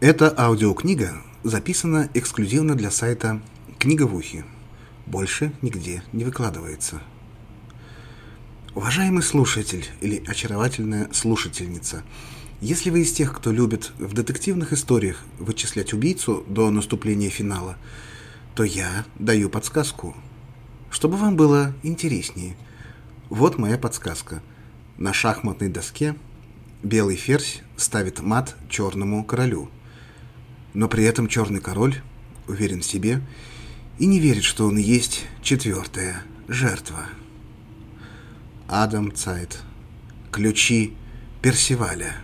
Эта аудиокнига записана эксклюзивно для сайта «Книга в ухе». Больше нигде не выкладывается. Уважаемый слушатель или очаровательная слушательница, если вы из тех, кто любит в детективных историях вычислять убийцу до наступления финала, то я даю подсказку, чтобы вам было интереснее. Вот моя подсказка. На шахматной доске белый ферзь ставит мат черному королю. Но при этом черный король уверен в себе и не верит, что он есть четвертая жертва. Адам Цайт. Ключи Персиваля.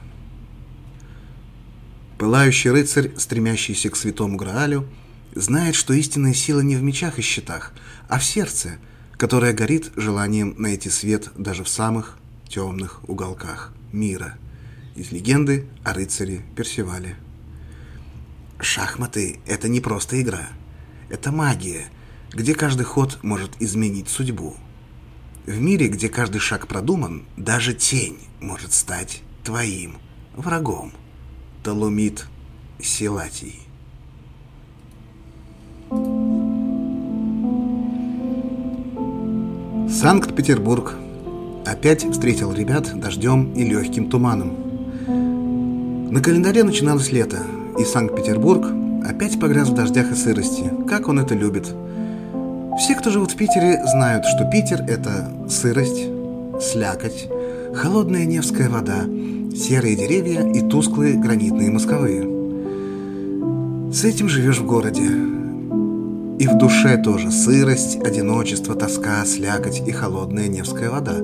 Пылающий рыцарь, стремящийся к святому Граалю, знает, что истинная сила не в мечах и щитах, а в сердце – которая горит желанием найти свет даже в самых темных уголках мира. Из легенды о рыцаре Персивале. Шахматы – это не просто игра. Это магия, где каждый ход может изменить судьбу. В мире, где каждый шаг продуман, даже тень может стать твоим врагом. Талумит Силатий. Санкт-Петербург опять встретил ребят дождем и легким туманом. На календаре начиналось лето, и Санкт-Петербург опять погряз в дождях и сырости, как он это любит. Все, кто живут в Питере, знают, что Питер – это сырость, слякоть, холодная Невская вода, серые деревья и тусклые гранитные московые. С этим живешь в городе, и в душе тоже сырость, одиночество, тоска, слякоть и холодная Невская вода.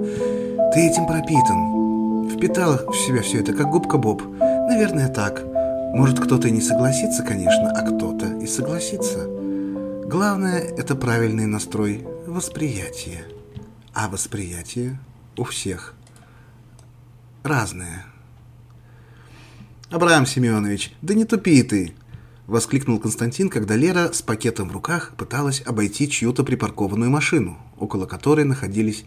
Ты этим пропитан. Впитал в себя все это, как губка Боб. Наверное, так. Может, кто-то и не согласится, конечно, а кто-то и согласится. Главное – это правильный настрой восприятия. А восприятие у всех разное. Абрам Семенович, да не тупи ты. — воскликнул Константин, когда Лера с пакетом в руках пыталась обойти чью-то припаркованную машину, около которой находились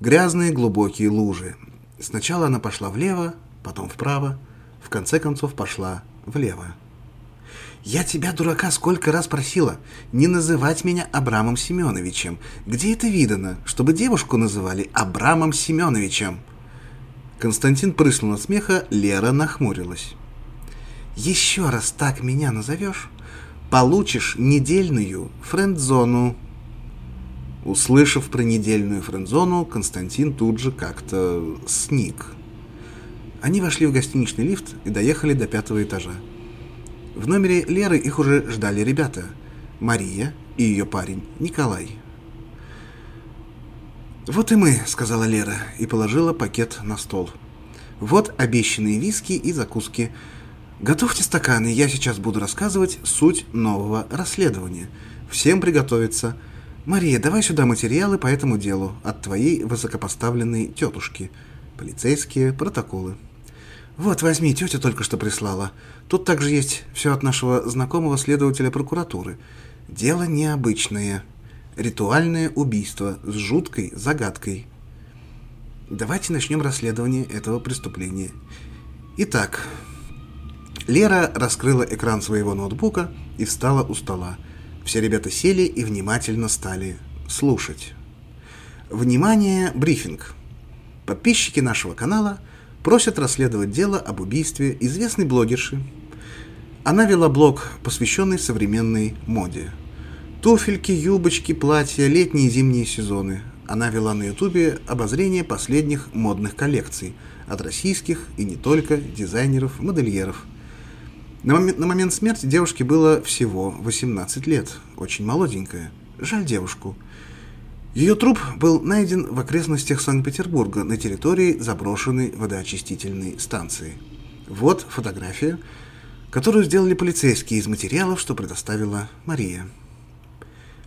грязные глубокие лужи. Сначала она пошла влево, потом вправо, в конце концов пошла влево. «Я тебя, дурака, сколько раз просила не называть меня Абрамом Семеновичем. Где это видано, чтобы девушку называли Абрамом Семеновичем?» Константин прыснул от смеха, Лера нахмурилась еще раз так меня назовешь, получишь недельную френдзону. Услышав про недельную френдзону, Константин тут же как-то сник. Они вошли в гостиничный лифт и доехали до пятого этажа. В номере Леры их уже ждали ребята. Мария и ее парень Николай. «Вот и мы», — сказала Лера и положила пакет на стол. «Вот обещанные виски и закуски. Готовьте стаканы, я сейчас буду рассказывать суть нового расследования. Всем приготовиться. Мария, давай сюда материалы по этому делу от твоей высокопоставленной тетушки. Полицейские протоколы. Вот, возьми, тетя только что прислала. Тут также есть все от нашего знакомого следователя прокуратуры. Дело необычное. Ритуальное убийство с жуткой загадкой. Давайте начнем расследование этого преступления. Итак, Лера раскрыла экран своего ноутбука и встала у стола. Все ребята сели и внимательно стали слушать. Внимание, брифинг. Подписчики нашего канала просят расследовать дело об убийстве известной блогерши. Она вела блог, посвященный современной моде. Туфельки, юбочки, платья, летние и зимние сезоны. Она вела на ютубе обозрение последних модных коллекций от российских и не только дизайнеров-модельеров – на момент, на момент смерти девушке было всего 18 лет, очень молоденькая. Жаль девушку. Ее труп был найден в окрестностях Санкт-Петербурга на территории заброшенной водоочистительной станции. Вот фотография, которую сделали полицейские из материалов, что предоставила Мария.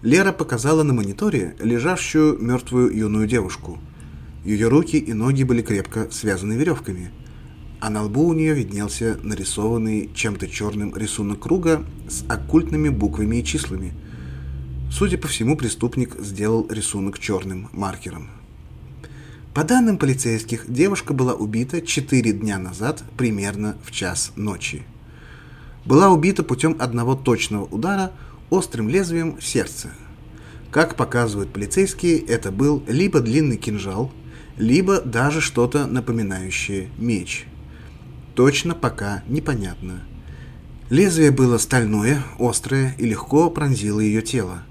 Лера показала на мониторе лежащую мертвую юную девушку. Ее руки и ноги были крепко связаны веревками – а на лбу у нее виднелся нарисованный чем-то черным рисунок круга с оккультными буквами и числами. Судя по всему, преступник сделал рисунок черным маркером. По данным полицейских, девушка была убита 4 дня назад, примерно в час ночи. была убита путем одного точного удара острым лезвием в сердце. Как показывают полицейские, это был либо длинный кинжал, либо даже что-то напоминающее меч. Точно пока непонятно. Лезвие было стальное, острое и легко пронзило ее тело.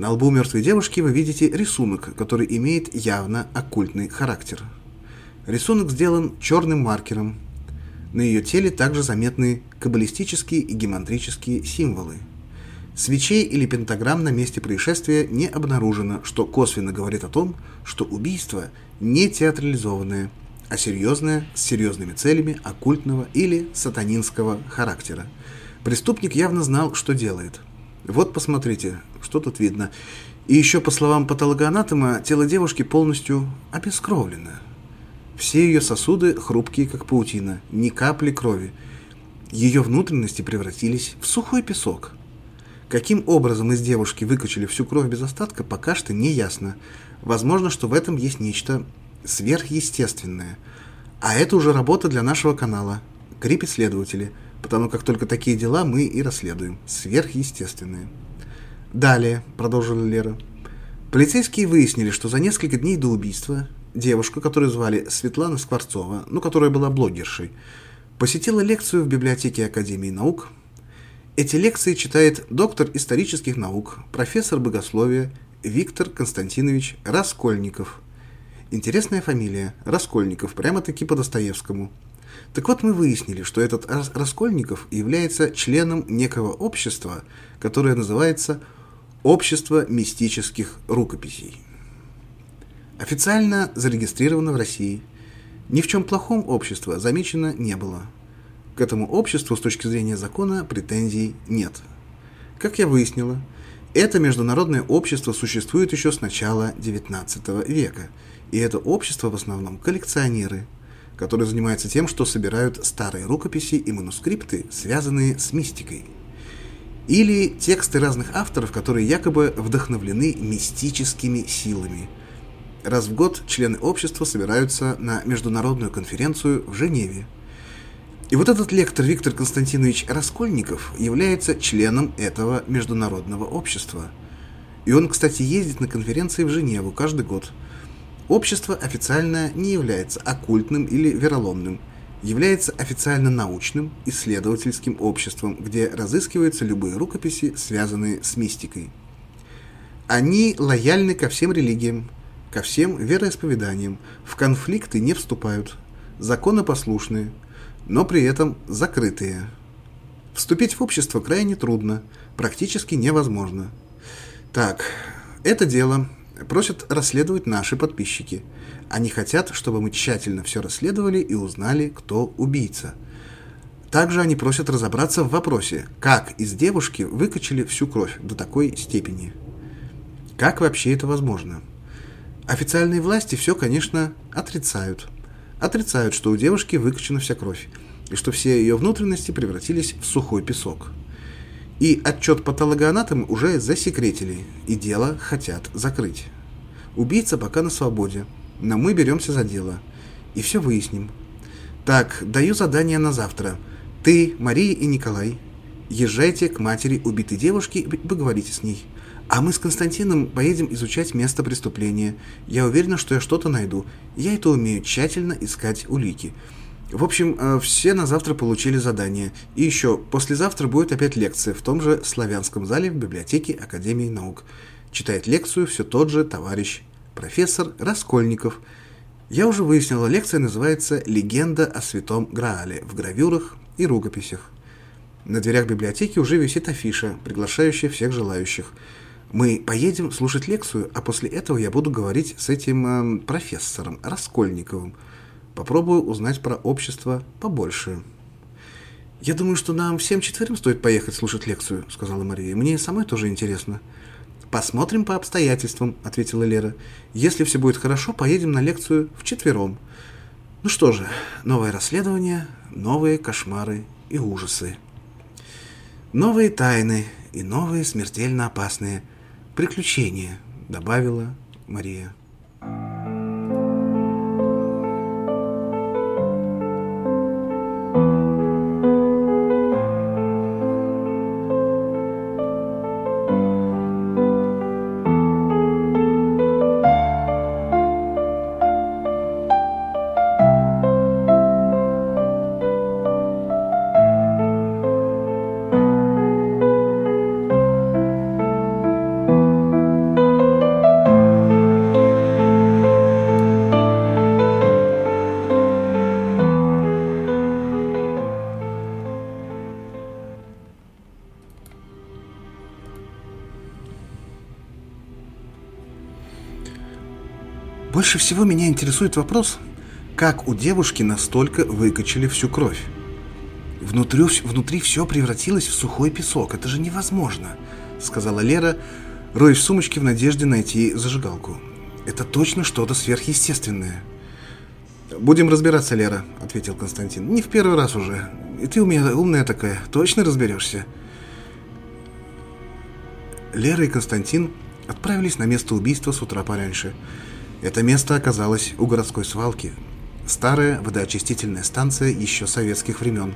На лбу мертвой девушки вы видите рисунок, который имеет явно оккультный характер. Рисунок сделан черным маркером. На ее теле также заметны каббалистические и гемантрические символы. Свечей или пентаграмм на месте происшествия не обнаружено, что косвенно говорит о том, что убийство не театрализованное, а серьезное, с серьезными целями оккультного или сатанинского характера. Преступник явно знал, что делает – вот посмотрите, что тут видно. И еще, по словам патологоанатома, тело девушки полностью обескровлено. Все ее сосуды хрупкие, как паутина, ни капли крови. Ее внутренности превратились в сухой песок. Каким образом из девушки выкачали всю кровь без остатка, пока что не ясно. Возможно, что в этом есть нечто сверхъестественное. А это уже работа для нашего канала. Крип-исследователи – потому как только такие дела мы и расследуем, сверхъестественные. Далее, продолжила Лера, полицейские выяснили, что за несколько дней до убийства девушка, которую звали Светлана Скворцова, ну, которая была блогершей, посетила лекцию в библиотеке Академии наук. Эти лекции читает доктор исторических наук, профессор богословия Виктор Константинович Раскольников. Интересная фамилия, Раскольников, прямо-таки по Достоевскому – так вот, мы выяснили, что этот Раскольников является членом некого общества, которое называется «Общество мистических рукописей». Официально зарегистрировано в России. Ни в чем плохом общество замечено не было. К этому обществу с точки зрения закона претензий нет. Как я выяснила, это международное общество существует еще с начала XIX века, и это общество в основном коллекционеры – который занимается тем, что собирают старые рукописи и манускрипты, связанные с мистикой. Или тексты разных авторов, которые якобы вдохновлены мистическими силами. Раз в год члены общества собираются на международную конференцию в Женеве. И вот этот лектор Виктор Константинович Раскольников является членом этого международного общества. И он, кстати, ездит на конференции в Женеву каждый год – Общество официально не является оккультным или вероломным, является официально научным, исследовательским обществом, где разыскиваются любые рукописи, связанные с мистикой. Они лояльны ко всем религиям, ко всем вероисповеданиям, в конфликты не вступают, законопослушные, но при этом закрытые. Вступить в общество крайне трудно, практически невозможно. Так, это дело просят расследовать наши подписчики. Они хотят, чтобы мы тщательно все расследовали и узнали, кто убийца. Также они просят разобраться в вопросе, как из девушки выкачали всю кровь до такой степени. Как вообще это возможно? Официальные власти все, конечно, отрицают. Отрицают, что у девушки выкачана вся кровь, и что все ее внутренности превратились в сухой песок. И отчет патологоанатома уже засекретили, и дело хотят закрыть. Убийца пока на свободе, но мы беремся за дело. И все выясним. Так, даю задание на завтра. Ты, Мария и Николай, езжайте к матери убитой девушки и поговорите с ней. А мы с Константином поедем изучать место преступления. Я уверена, что я что-то найду. Я это умею тщательно искать улики. В общем, э, все на завтра получили задание. И еще, послезавтра будет опять лекция в том же славянском зале в библиотеке Академии наук. Читает лекцию все тот же товарищ профессор Раскольников. Я уже выяснила, лекция называется «Легенда о святом Граале» в гравюрах и рукописях. На дверях библиотеки уже висит афиша, приглашающая всех желающих. Мы поедем слушать лекцию, а после этого я буду говорить с этим э, профессором Раскольниковым – Попробую узнать про общество побольше. «Я думаю, что нам всем четверым стоит поехать слушать лекцию», — сказала Мария. «Мне самой тоже интересно». «Посмотрим по обстоятельствам», — ответила Лера. «Если все будет хорошо, поедем на лекцию вчетвером». Ну что же, новое расследование, новые кошмары и ужасы. Новые тайны и новые смертельно опасные приключения, добавила Мария. Больше всего меня интересует вопрос, как у девушки настолько выкачали всю кровь. Внутри, внутри все превратилось в сухой песок. Это же невозможно, сказала Лера, роясь в сумочке в надежде найти зажигалку. Это точно что-то сверхъестественное. «Будем разбираться, Лера», — ответил Константин. «Не в первый раз уже. И ты у меня умная такая. Точно разберешься?» Лера и Константин отправились на место убийства с утра пораньше. Это место оказалось у городской свалки. Старая водоочистительная станция еще советских времен,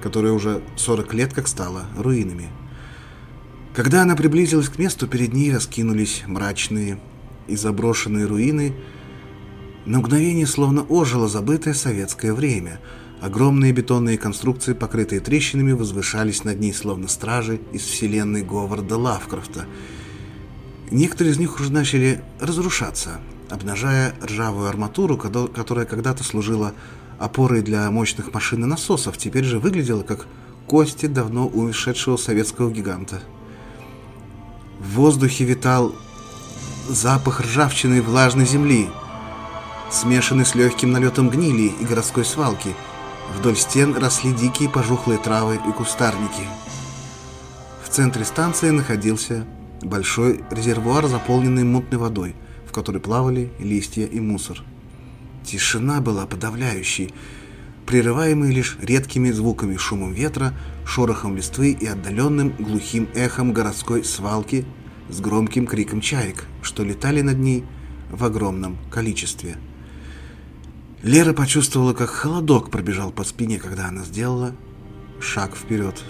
которая уже 40 лет как стала руинами. Когда она приблизилась к месту, перед ней раскинулись мрачные и заброшенные руины. На мгновение словно ожило забытое советское время. Огромные бетонные конструкции, покрытые трещинами, возвышались над ней словно стражи из вселенной Говарда Лавкрафта. Некоторые из них уже начали разрушаться, обнажая ржавую арматуру, которая когда-то служила опорой для мощных машин и насосов, теперь же выглядела как кости давно ушедшего советского гиганта. В воздухе витал запах ржавчины и влажной земли, смешанный с легким налетом гнили и городской свалки. Вдоль стен росли дикие пожухлые травы и кустарники. В центре станции находился большой резервуар, заполненный мутной водой, которой плавали листья и мусор. Тишина была подавляющей, прерываемой лишь редкими звуками шумом ветра, шорохом листвы и отдаленным глухим эхом городской свалки с громким криком чаек, что летали над ней в огромном количестве. Лера почувствовала, как холодок пробежал по спине, когда она сделала шаг вперед.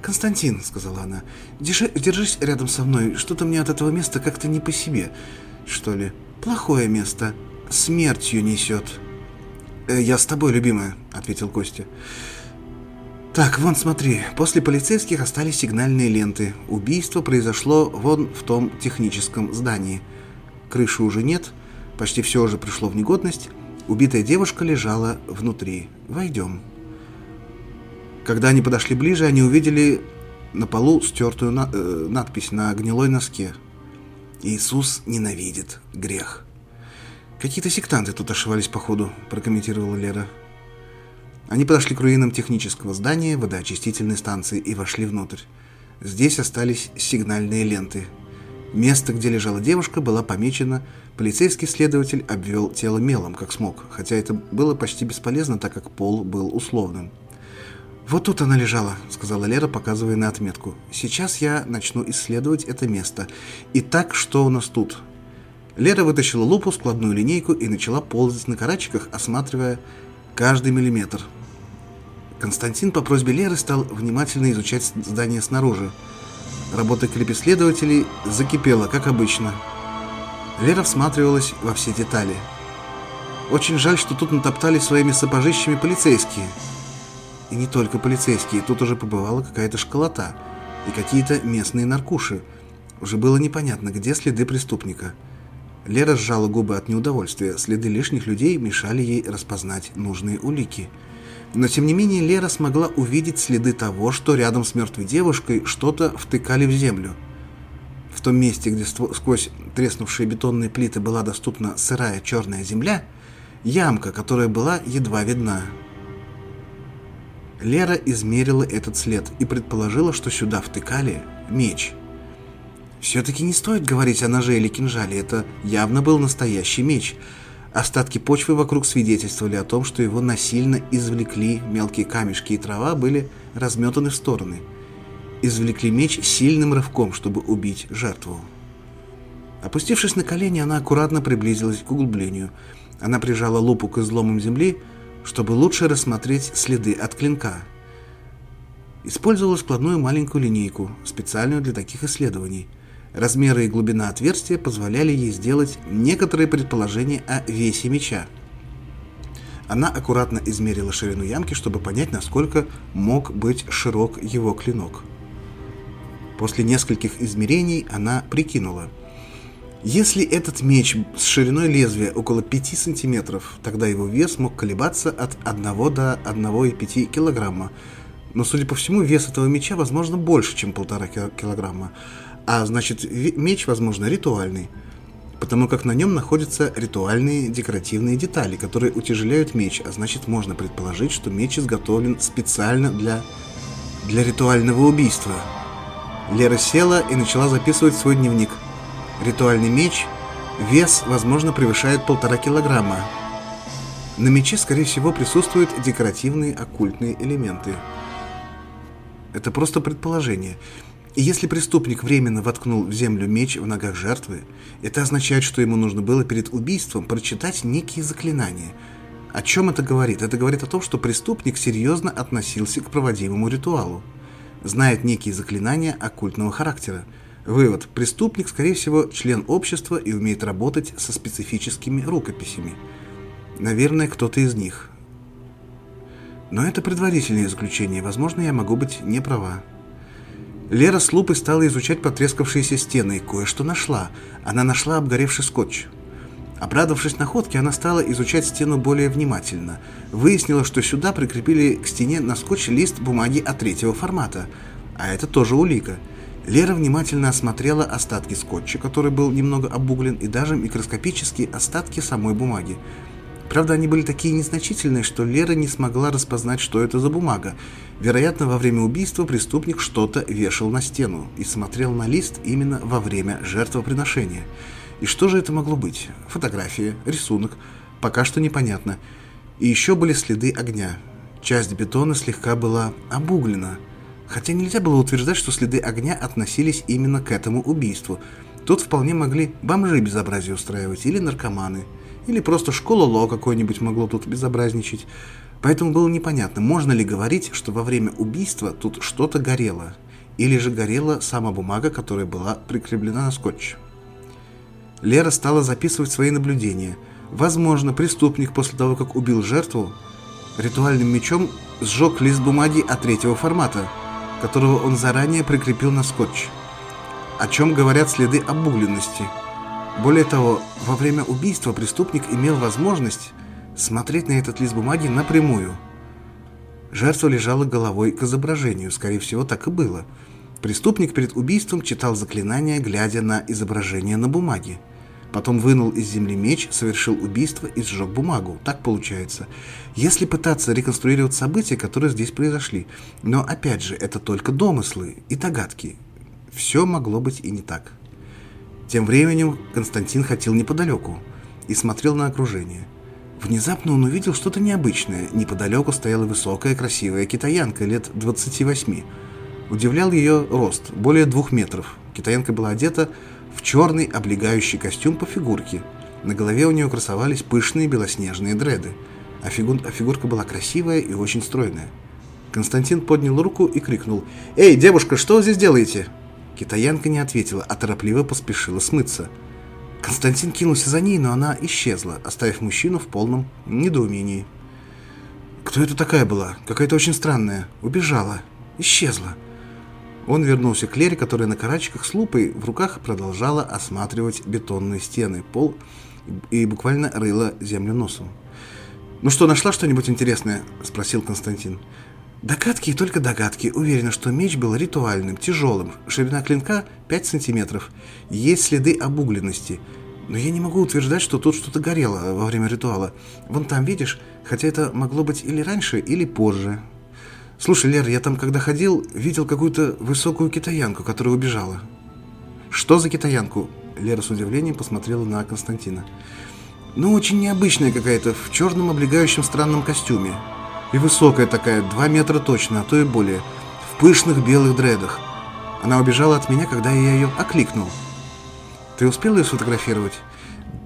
«Константин», — сказала она, — Держи, «держись рядом со мной. Что-то мне от этого места как-то не по себе, что ли. Плохое место. Смертью несет». «Э, «Я с тобой, любимая», — ответил Костя. Так, вон смотри, после полицейских остались сигнальные ленты. Убийство произошло вон в том техническом здании. Крыши уже нет, почти все уже пришло в негодность. Убитая девушка лежала внутри. Войдем. Когда они подошли ближе, они увидели на полу стертую на э, надпись на гнилой носке. «Иисус ненавидит грех». «Какие-то сектанты тут ошивались, походу», – прокомментировала Лера. Они подошли к руинам технического здания водоочистительной станции и вошли внутрь. Здесь остались сигнальные ленты. Место, где лежала девушка, было помечено. Полицейский следователь обвел тело мелом, как смог, хотя это было почти бесполезно, так как пол был условным. «Вот тут она лежала», — сказала Лера, показывая на отметку. «Сейчас я начну исследовать это место. Итак, что у нас тут?» Лера вытащила лупу, складную линейку и начала ползать на карачиках, осматривая каждый миллиметр. Константин по просьбе Леры стал внимательно изучать здание снаружи. Работа клепеследователей закипела, как обычно. Лера всматривалась во все детали. Очень жаль, что тут натоптали своими сапожищами полицейские. И не только полицейские, тут уже побывала какая-то школота и какие-то местные наркуши. Уже было непонятно, где следы преступника. Лера сжала губы от неудовольствия. Следы лишних людей мешали ей распознать нужные улики. Но тем не менее Лера смогла увидеть следы того, что рядом с мертвой девушкой что-то втыкали в землю. В том месте, где сквозь треснувшие бетонные плиты была доступна сырая черная земля, ямка, которая была едва видна. Лера измерила этот след и предположила, что сюда втыкали меч – все-таки не стоит говорить о ноже или кинжале, это явно был настоящий меч. Остатки почвы вокруг свидетельствовали о том, что его насильно извлекли, мелкие камешки и трава были разметаны в стороны. Извлекли меч сильным рывком, чтобы убить жертву. Опустившись на колени, она аккуратно приблизилась к углублению. Она прижала лупу к изломам земли, чтобы лучше рассмотреть следы от клинка. Использовала складную маленькую линейку, специальную для таких исследований – Размеры и глубина отверстия позволяли ей сделать некоторые предположения о весе меча. Она аккуратно измерила ширину ямки, чтобы понять, насколько мог быть широк его клинок. После нескольких измерений она прикинула. Если этот меч с шириной лезвия около 5 сантиметров, тогда его вес мог колебаться от 1 до 1,5 килограмма. Но, судя по всему, вес этого меча, возможно, больше, чем полтора килограмма а значит меч, возможно, ритуальный. потому как на нем находятся ритуальные декоративные детали, которые утяжеляют меч, а значит можно предположить, что меч изготовлен специально для, для ритуального убийства. Лера села и начала записывать свой дневник. Ритуальный меч, вес, возможно, превышает полтора килограмма. На мече, скорее всего, присутствуют декоративные оккультные элементы. Это просто предположение. И если преступник временно воткнул в землю меч в ногах жертвы, это означает, что ему нужно было перед убийством прочитать некие заклинания. О чем это говорит? Это говорит о том, что преступник серьезно относился к проводимому ритуалу. Знает некие заклинания оккультного характера. Вывод. Преступник, скорее всего, член общества и умеет работать со специфическими рукописями. Наверное, кто-то из них. Но это предварительное заключение. Возможно, я могу быть не права. Лера с лупой стала изучать потрескавшиеся стены и кое-что нашла. Она нашла обгоревший скотч. Обрадовавшись находке, она стала изучать стену более внимательно. Выяснила, что сюда прикрепили к стене на скотч лист бумаги А3 формата. А это тоже улика. Лера внимательно осмотрела остатки скотча, который был немного обуглен, и даже микроскопические остатки самой бумаги. Правда, они были такие незначительные, что Лера не смогла распознать, что это за бумага. Вероятно, во время убийства преступник что-то вешал на стену и смотрел на лист именно во время жертвоприношения. И что же это могло быть? Фотография, рисунок? Пока что непонятно. И еще были следы огня. Часть бетона слегка была обуглена. Хотя нельзя было утверждать, что следы огня относились именно к этому убийству. Тут вполне могли бомжи безобразие устраивать или наркоманы – или просто школа Ло какой-нибудь могло тут безобразничать. Поэтому было непонятно, можно ли говорить, что во время убийства тут что-то горело, или же горела сама бумага, которая была прикреплена на скотч. Лера стала записывать свои наблюдения. Возможно, преступник после того, как убил жертву, ритуальным мечом сжег лист бумаги от третьего формата, которого он заранее прикрепил на скотч. О чем говорят следы обугленности – более того, во время убийства преступник имел возможность смотреть на этот лист бумаги напрямую. Жертва лежала головой к изображению, скорее всего, так и было. Преступник перед убийством читал заклинания, глядя на изображение на бумаге. Потом вынул из земли меч, совершил убийство и сжег бумагу. Так получается. Если пытаться реконструировать события, которые здесь произошли. Но опять же, это только домыслы и догадки. Все могло быть и не так. Тем временем Константин хотел неподалеку и смотрел на окружение. Внезапно он увидел что-то необычное. Неподалеку стояла высокая, красивая китаянка лет 28. Удивлял ее рост, более двух метров. Китаянка была одета в черный облегающий костюм по фигурке. На голове у нее красовались пышные белоснежные дреды, а, фигур, а фигурка была красивая и очень стройная. Константин поднял руку и крикнул «Эй, девушка, что вы здесь делаете?» Китаянка не ответила, а торопливо поспешила смыться. Константин кинулся за ней, но она исчезла, оставив мужчину в полном недоумении. «Кто это такая была? Какая-то очень странная. Убежала. Исчезла». Он вернулся к Лере, которая на карачках с лупой в руках продолжала осматривать бетонные стены, пол и буквально рыла землю носом. «Ну что, нашла что-нибудь интересное?» – спросил Константин. Догадки и только догадки. Уверена, что меч был ритуальным, тяжелым. Ширина клинка 5 сантиметров. Есть следы обугленности. Но я не могу утверждать, что тут что-то горело во время ритуала. Вон там, видишь? Хотя это могло быть или раньше, или позже. Слушай, Лер, я там, когда ходил, видел какую-то высокую китаянку, которая убежала. Что за китаянку? Лера с удивлением посмотрела на Константина. Ну, очень необычная какая-то, в черном облегающем странном костюме. И высокая такая, два метра точно, а то и более. В пышных белых дредах. Она убежала от меня, когда я ее окликнул. Ты успел ее сфотографировать?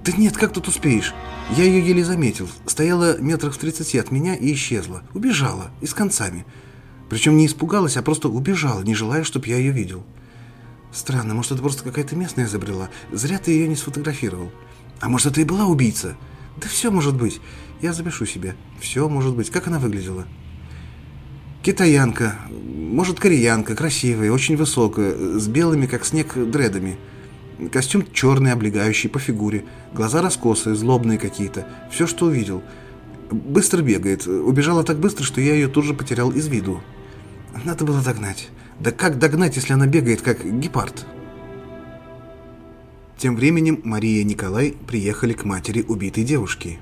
Да нет, как тут успеешь? Я ее еле заметил. Стояла метрах в тридцати от меня и исчезла. Убежала. И с концами. Причем не испугалась, а просто убежала, не желая, чтобы я ее видел. Странно, может, это просто какая-то местная изобрела. Зря ты ее не сфотографировал. А может, это и была убийца? Да все может быть. Я запишу себе. Все может быть. Как она выглядела? Китаянка, может, кореянка, красивая, очень высокая, с белыми, как снег, дредами. Костюм черный, облегающий, по фигуре. Глаза раскосые, злобные какие-то. Все, что увидел. Быстро бегает. Убежала так быстро, что я ее тут же потерял из виду. Надо было догнать. Да как догнать, если она бегает, как гепард?» Тем временем Мария и Николай приехали к матери убитой девушки.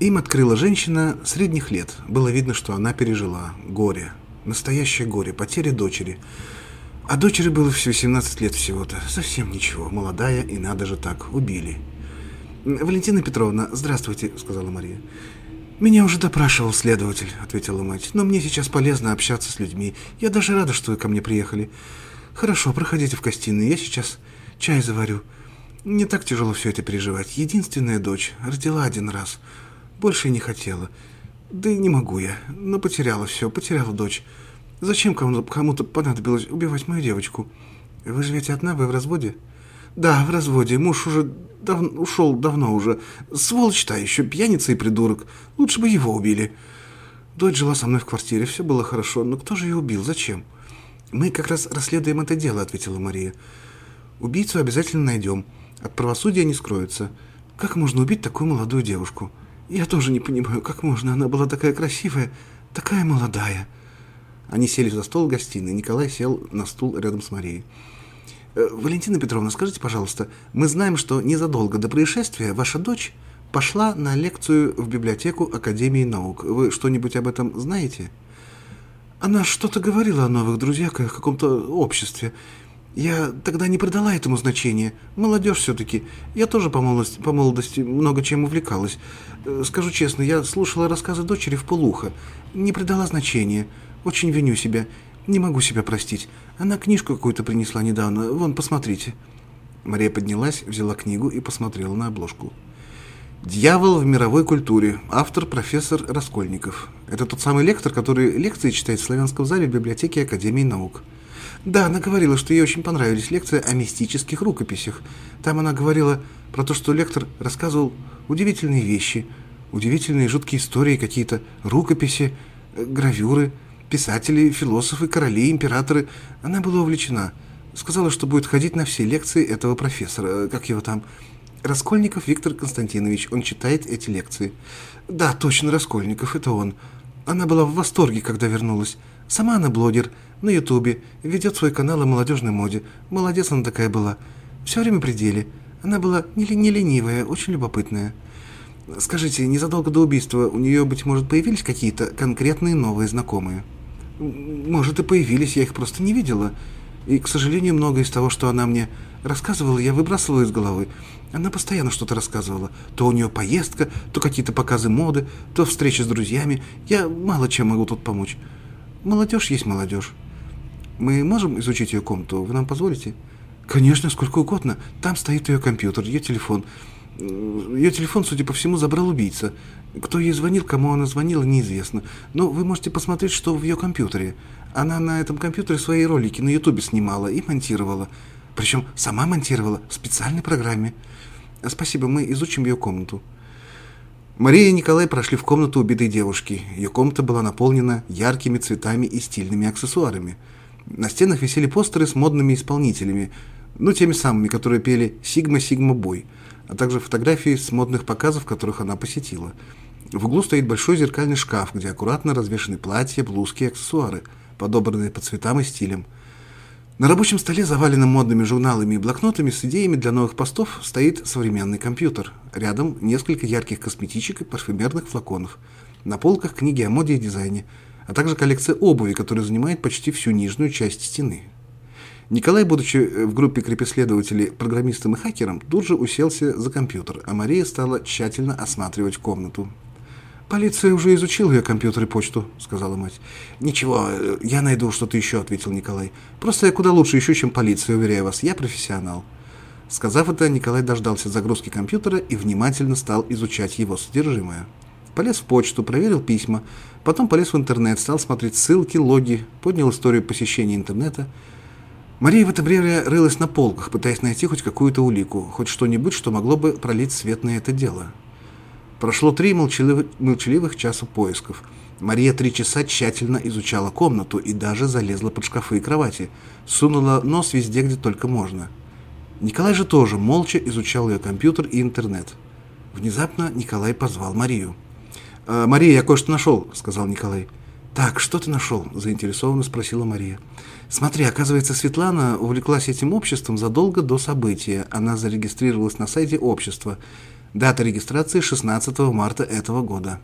Им открыла женщина средних лет. Было видно, что она пережила горе. Настоящее горе, потеря дочери. А дочери было всего 17 лет всего-то. Совсем ничего. Молодая, и надо же так. Убили. «Валентина Петровна, здравствуйте», — сказала Мария. «Меня уже допрашивал следователь», — ответила мать. «Но мне сейчас полезно общаться с людьми. Я даже рада, что вы ко мне приехали. Хорошо, проходите в гостиную, я сейчас чай заварю. Не так тяжело все это переживать. Единственная дочь. Родила один раз. Больше не хотела. Да и не могу я. Но потеряла все, потеряла дочь. Зачем кому-то понадобилось убивать мою девочку? Вы живете одна, вы в разводе?» «Да, в разводе. Муж уже дав... ушел давно уже. Сволочь та еще, пьяница и придурок. Лучше бы его убили». Дочь жила со мной в квартире, все было хорошо, но кто же ее убил? Зачем? «Мы как раз расследуем это дело», — ответила Мария. «Убийцу обязательно найдем. От правосудия не скроется. Как можно убить такую молодую девушку? Я тоже не понимаю, как можно. Она была такая красивая, такая молодая». Они сели за стол в гостиной. Николай сел на стул рядом с Марией. Э, Валентина Петровна, скажите, пожалуйста, мы знаем, что незадолго до происшествия ваша дочь пошла на лекцию в библиотеку Академии наук. Вы что-нибудь об этом знаете? Она что-то говорила о новых друзьях, о каком-то обществе. Я тогда не придала этому значения. Молодежь все-таки. Я тоже по молодости, по молодости много чем увлекалась. Э, скажу честно, я слушала рассказы дочери в полухо. Не придала значения. Очень виню себя. Не могу себя простить. Она книжку какую-то принесла недавно. Вон, посмотрите». Мария поднялась, взяла книгу и посмотрела на обложку. «Дьявол в мировой культуре». Автор профессор Раскольников. Это тот самый лектор, который лекции читает в славянском зале в библиотеке Академии наук. Да, она говорила, что ей очень понравились лекции о мистических рукописях. Там она говорила про то, что лектор рассказывал удивительные вещи, удивительные жуткие истории, какие-то рукописи, э, гравюры – писатели, философы, короли, императоры. Она была увлечена. Сказала, что будет ходить на все лекции этого профессора, как его там, Раскольников Виктор Константинович. Он читает эти лекции. Да, точно, Раскольников, это он. Она была в восторге, когда вернулась. Сама она блогер, на ютубе, ведет свой канал о молодежной моде. Молодец она такая была. Все время при деле. Она была не, не ленивая, очень любопытная. Скажите, незадолго до убийства у нее, быть может, появились какие-то конкретные новые знакомые? Может, и появились, я их просто не видела. И, к сожалению, многое из того, что она мне рассказывала, я выбрасывала из головы. Она постоянно что-то рассказывала. То у нее поездка, то какие-то показы моды, то встречи с друзьями. Я мало чем могу тут помочь. Молодежь есть молодежь. Мы можем изучить ее комнату? Вы нам позволите? Конечно, сколько угодно. Там стоит ее компьютер, ее телефон. Ее телефон, судя по всему, забрал убийца. Кто ей звонил, кому она звонила, неизвестно. Но вы можете посмотреть, что в ее компьютере. Она на этом компьютере свои ролики на ютубе снимала и монтировала. Причем сама монтировала в специальной программе. Спасибо, мы изучим ее комнату. Мария и Николай прошли в комнату убитой девушки. Ее комната была наполнена яркими цветами и стильными аксессуарами. На стенах висели постеры с модными исполнителями, ну, теми самыми, которые пели «Сигма-Сигма-Бой», а также фотографии с модных показов, которых она посетила – в углу стоит большой зеркальный шкаф, где аккуратно развешаны платья, блузки и аксессуары, подобранные по цветам и стилям. На рабочем столе, заваленном модными журналами и блокнотами с идеями для новых постов, стоит современный компьютер. Рядом несколько ярких косметичек и парфюмерных флаконов. На полках книги о моде и дизайне, а также коллекция обуви, которая занимает почти всю нижнюю часть стены. Николай, будучи в группе крепеследователей программистом и хакером, тут же уселся за компьютер, а Мария стала тщательно осматривать комнату, «Полиция уже изучила ее компьютер и почту», — сказала мать. «Ничего, я найду что-то еще», — ответил Николай. «Просто я куда лучше ищу, чем полиция, уверяю вас. Я профессионал». Сказав это, Николай дождался загрузки компьютера и внимательно стал изучать его содержимое. Полез в почту, проверил письма, потом полез в интернет, стал смотреть ссылки, логи, поднял историю посещения интернета. Мария в это время рылась на полках, пытаясь найти хоть какую-то улику, хоть что-нибудь, что могло бы пролить свет на это дело. Прошло три молчаливых, молчаливых часа поисков. Мария три часа тщательно изучала комнату и даже залезла под шкафы и кровати. Сунула нос везде, где только можно. Николай же тоже молча изучал ее компьютер и интернет. Внезапно Николай позвал Марию. «Э, «Мария, я кое-что нашел», — сказал Николай. «Так, что ты нашел?» – заинтересованно спросила Мария. «Смотри, оказывается, Светлана увлеклась этим обществом задолго до события. Она зарегистрировалась на сайте общества. Дата регистрации 16 марта этого года».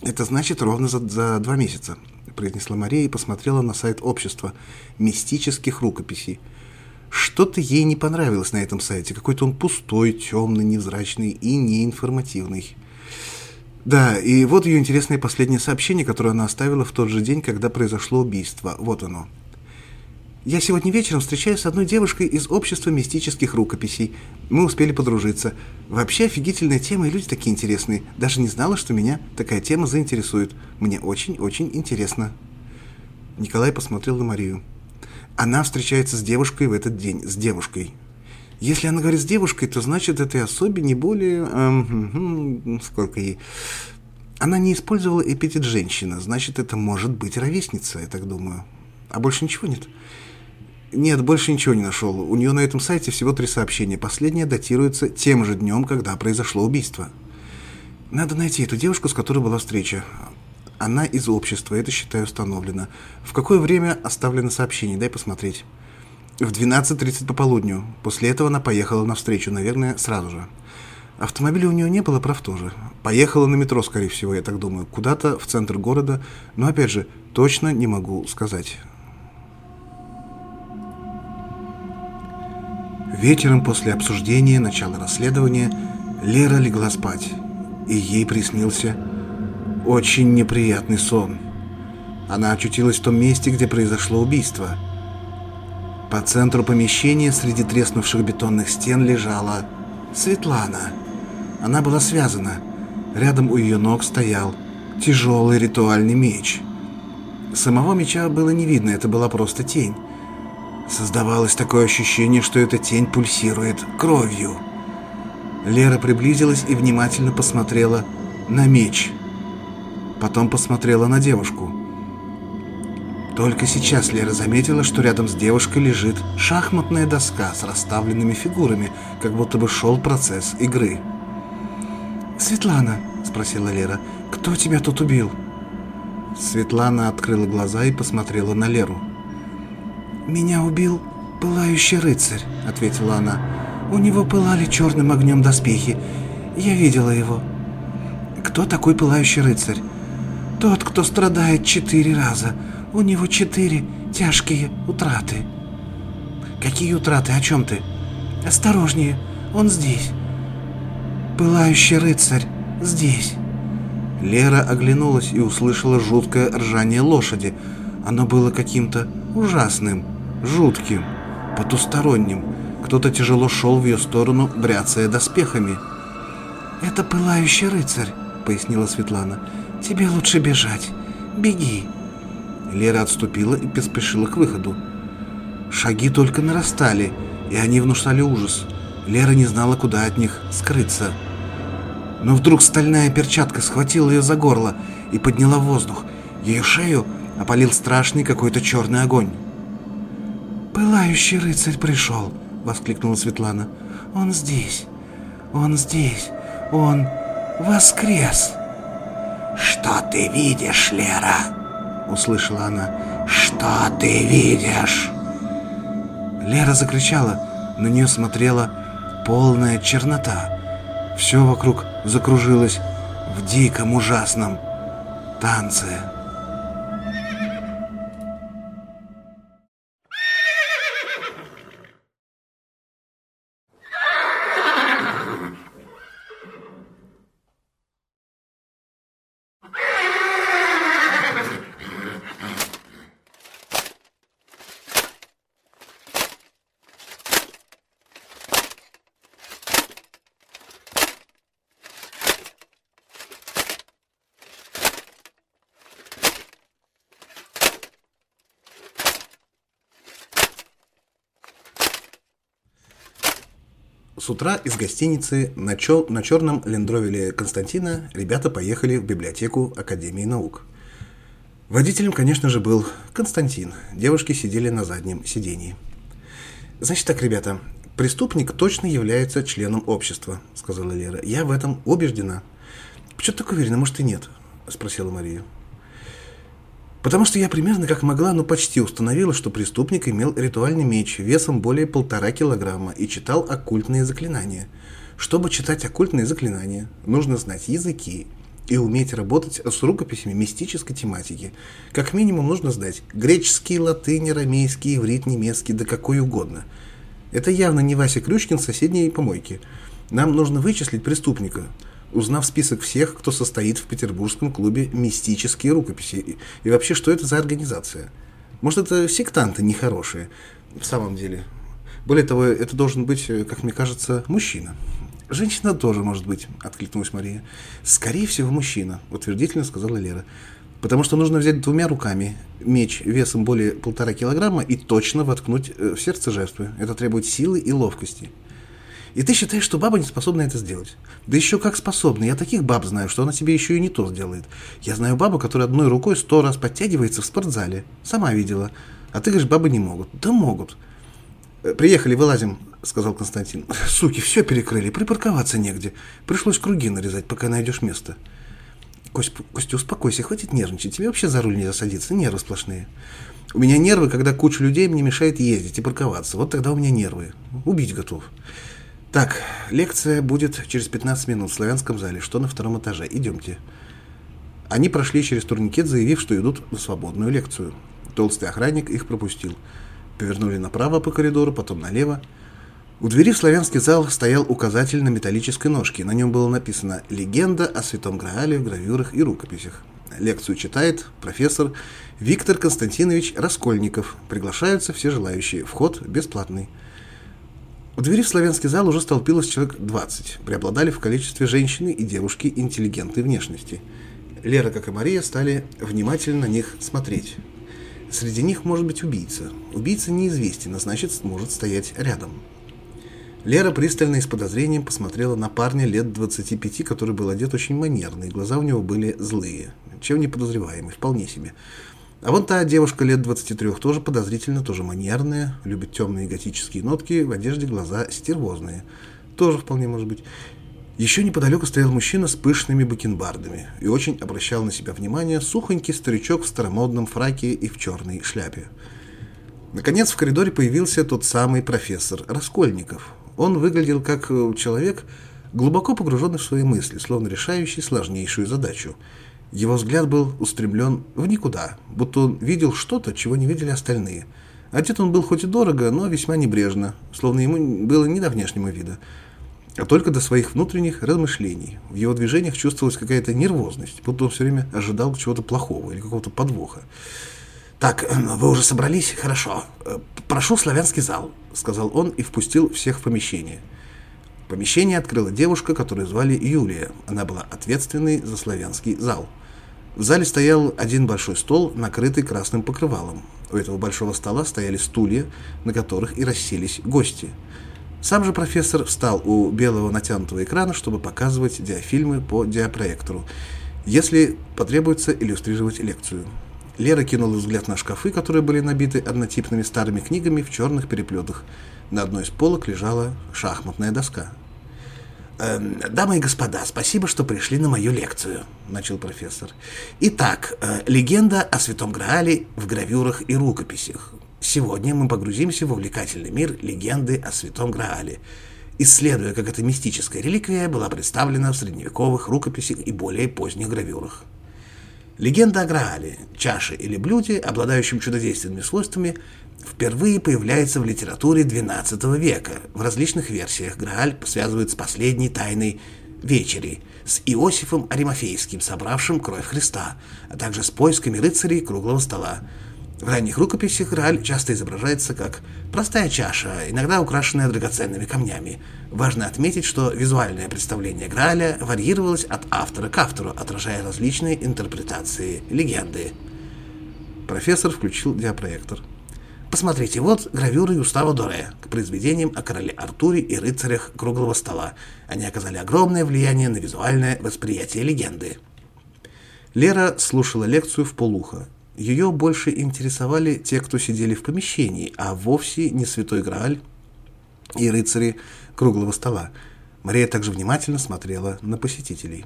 «Это значит ровно за, за два месяца», – произнесла Мария и посмотрела на сайт общества мистических рукописей. Что-то ей не понравилось на этом сайте. Какой-то он пустой, темный, невзрачный и неинформативный. Да, и вот ее интересное последнее сообщение, которое она оставила в тот же день, когда произошло убийство. Вот оно. Я сегодня вечером встречаюсь с одной девушкой из общества мистических рукописей. Мы успели подружиться. Вообще офигительная тема, и люди такие интересные. Даже не знала, что меня такая тема заинтересует. Мне очень-очень интересно. Николай посмотрел на Марию. Она встречается с девушкой в этот день. С девушкой. Если она говорит с девушкой, то значит этой особе не более... Эм, сколько ей... Она не использовала эпитет «женщина», значит, это может быть ровесница, я так думаю. А больше ничего нет? Нет, больше ничего не нашел. У нее на этом сайте всего три сообщения. Последнее датируется тем же днем, когда произошло убийство. Надо найти эту девушку, с которой была встреча. Она из общества, это, считаю, установлено. В какое время оставлено сообщение? Дай посмотреть в 12.30 по полудню. После этого она поехала навстречу, наверное, сразу же. Автомобиля у нее не было, прав тоже. Поехала на метро, скорее всего, я так думаю. Куда-то в центр города. Но, опять же, точно не могу сказать. Вечером после обсуждения начала расследования Лера легла спать. И ей приснился очень неприятный сон. Она очутилась в том месте, где произошло убийство – по центру помещения среди треснувших бетонных стен лежала Светлана. Она была связана. Рядом у ее ног стоял тяжелый ритуальный меч. Самого меча было не видно, это была просто тень. Создавалось такое ощущение, что эта тень пульсирует кровью. Лера приблизилась и внимательно посмотрела на меч. Потом посмотрела на девушку. Только сейчас Лера заметила, что рядом с девушкой лежит шахматная доска с расставленными фигурами, как будто бы шел процесс игры. «Светлана», — спросила Лера, — «кто тебя тут убил?» Светлана открыла глаза и посмотрела на Леру. «Меня убил пылающий рыцарь», — ответила она. «У него пылали черным огнем доспехи. Я видела его». «Кто такой пылающий рыцарь?» «Тот, кто страдает четыре раза. У него четыре тяжкие утраты. Какие утраты? О чем ты? Осторожнее, он здесь. Пылающий рыцарь здесь. Лера оглянулась и услышала жуткое ржание лошади. Оно было каким-то ужасным, жутким, потусторонним. Кто-то тяжело шел в ее сторону, бряцая доспехами. «Это пылающий рыцарь», — пояснила Светлана. «Тебе лучше бежать. Беги». Лера отступила и поспешила к выходу. Шаги только нарастали, и они внушали ужас. Лера не знала, куда от них скрыться. Но вдруг стальная перчатка схватила ее за горло и подняла воздух. Ее шею опалил страшный какой-то черный огонь. «Пылающий рыцарь пришел!» — воскликнула Светлана. «Он здесь! Он здесь! Он воскрес!» «Что ты видишь, Лера?» услышала она. «Что ты видишь?» Лера закричала. На нее смотрела полная чернота. Все вокруг закружилось в диком ужасном танце. С утра из гостиницы на, чел, на черном лендровеле Константина ребята поехали в библиотеку Академии наук. Водителем, конечно же, был Константин. Девушки сидели на заднем сидении. «Значит так, ребята, преступник точно является членом общества», — сказала Лера. «Я в этом убеждена». «Почему так уверена? Может, и нет?» — спросила Мария. Потому что я примерно как могла, но почти установила, что преступник имел ритуальный меч весом более полтора килограмма и читал оккультные заклинания. Чтобы читать оккультные заклинания, нужно знать языки и уметь работать с рукописями мистической тематики. Как минимум нужно знать греческий, латынь, арамейский, иврит, немецкий, да какой угодно. Это явно не Вася Крючкин с соседней помойки. Нам нужно вычислить преступника – узнав список всех, кто состоит в петербургском клубе «Мистические рукописи». И вообще, что это за организация? Может, это сектанты нехорошие в самом деле? Более того, это должен быть, как мне кажется, мужчина. Женщина тоже может быть, откликнулась Мария. Скорее всего, мужчина, утвердительно сказала Лера. Потому что нужно взять двумя руками меч весом более полтора килограмма и точно воткнуть э, в сердце жертвы. Это требует силы и ловкости. И ты считаешь, что баба не способна это сделать. Да еще как способна. Я таких баб знаю, что она себе еще и не то сделает. Я знаю бабу, которая одной рукой сто раз подтягивается в спортзале. Сама видела. А ты говоришь, бабы не могут. Да могут. «Э, приехали, вылазим, сказал Константин. Суки, все перекрыли, припарковаться негде. Пришлось круги нарезать, пока найдешь место. Кость, Костя, успокойся, хватит нервничать. Тебе вообще за руль не засадиться, нервы сплошные. У меня нервы, когда куча людей мне мешает ездить и парковаться. Вот тогда у меня нервы. Убить готов. Так, лекция будет через 15 минут в славянском зале, что на втором этаже. Идемте. Они прошли через турникет, заявив, что идут на свободную лекцию. Толстый охранник их пропустил. Повернули направо по коридору, потом налево. У двери в славянский зал стоял указатель на металлической ножке. На нем было написано «Легенда о Святом Граале в гравюрах и рукописях». Лекцию читает профессор Виктор Константинович Раскольников. Приглашаются все желающие. Вход бесплатный. У двери в славянский зал уже столпилось человек 20. Преобладали в количестве женщины и девушки интеллигентной внешности. Лера, как и Мария, стали внимательно на них смотреть. Среди них может быть убийца. Убийца неизвестен, а значит, может стоять рядом. Лера пристально и с подозрением посмотрела на парня лет 25, который был одет очень манерно, и глаза у него были злые. Чем не подозреваемый, вполне себе. А вот та девушка лет 23 тоже подозрительно, тоже манерная, любит темные готические нотки, в одежде глаза стервозные. Тоже вполне может быть. Еще неподалеку стоял мужчина с пышными бакенбардами и очень обращал на себя внимание сухонький старичок в старомодном фраке и в черной шляпе. Наконец в коридоре появился тот самый профессор Раскольников. Он выглядел как э, человек, глубоко погруженный в свои мысли, словно решающий сложнейшую задачу – его взгляд был устремлен в никуда, будто он видел что-то, чего не видели остальные. Одет он был хоть и дорого, но весьма небрежно, словно ему было не до внешнего вида, а только до своих внутренних размышлений. В его движениях чувствовалась какая-то нервозность, будто он все время ожидал чего-то плохого или какого-то подвоха. «Так, вы уже собрались? Хорошо. Прошу славянский зал», — сказал он и впустил всех в помещение. Помещение открыла девушка, которую звали Юлия. Она была ответственной за славянский зал. В зале стоял один большой стол, накрытый красным покрывалом. У этого большого стола стояли стулья, на которых и расселись гости. Сам же профессор встал у белого натянутого экрана, чтобы показывать диафильмы по диапроектору, если потребуется иллюстрировать лекцию. Лера кинула взгляд на шкафы, которые были набиты однотипными старыми книгами в черных переплетах. На одной из полок лежала шахматная доска. Эм, «Дамы и господа, спасибо, что пришли на мою лекцию», — начал профессор. «Итак, э, легенда о Святом Граале в гравюрах и рукописях. Сегодня мы погрузимся в увлекательный мир легенды о Святом Граале, исследуя, как эта мистическая реликвия была представлена в средневековых рукописях и более поздних гравюрах. Легенда о Граале, чаше или блюде, обладающем чудодейственными свойствами, впервые появляется в литературе XII века. В различных версиях Грааль связывают с последней тайной вечери, с Иосифом Аримофейским, собравшим кровь Христа, а также с поисками рыцарей круглого стола. В ранних рукописях Грааль часто изображается как простая чаша, иногда украшенная драгоценными камнями. Важно отметить, что визуальное представление Грааля варьировалось от автора к автору, отражая различные интерпретации легенды. Профессор включил диапроектор. Посмотрите, вот гравюры Юстава Доре к произведениям о короле Артуре и рыцарях круглого стола. Они оказали огромное влияние на визуальное восприятие легенды. Лера слушала лекцию в полухо. Ее больше интересовали те, кто сидели в помещении, а вовсе не Святой Грааль и рыцари круглого стола. Мария также внимательно смотрела на посетителей.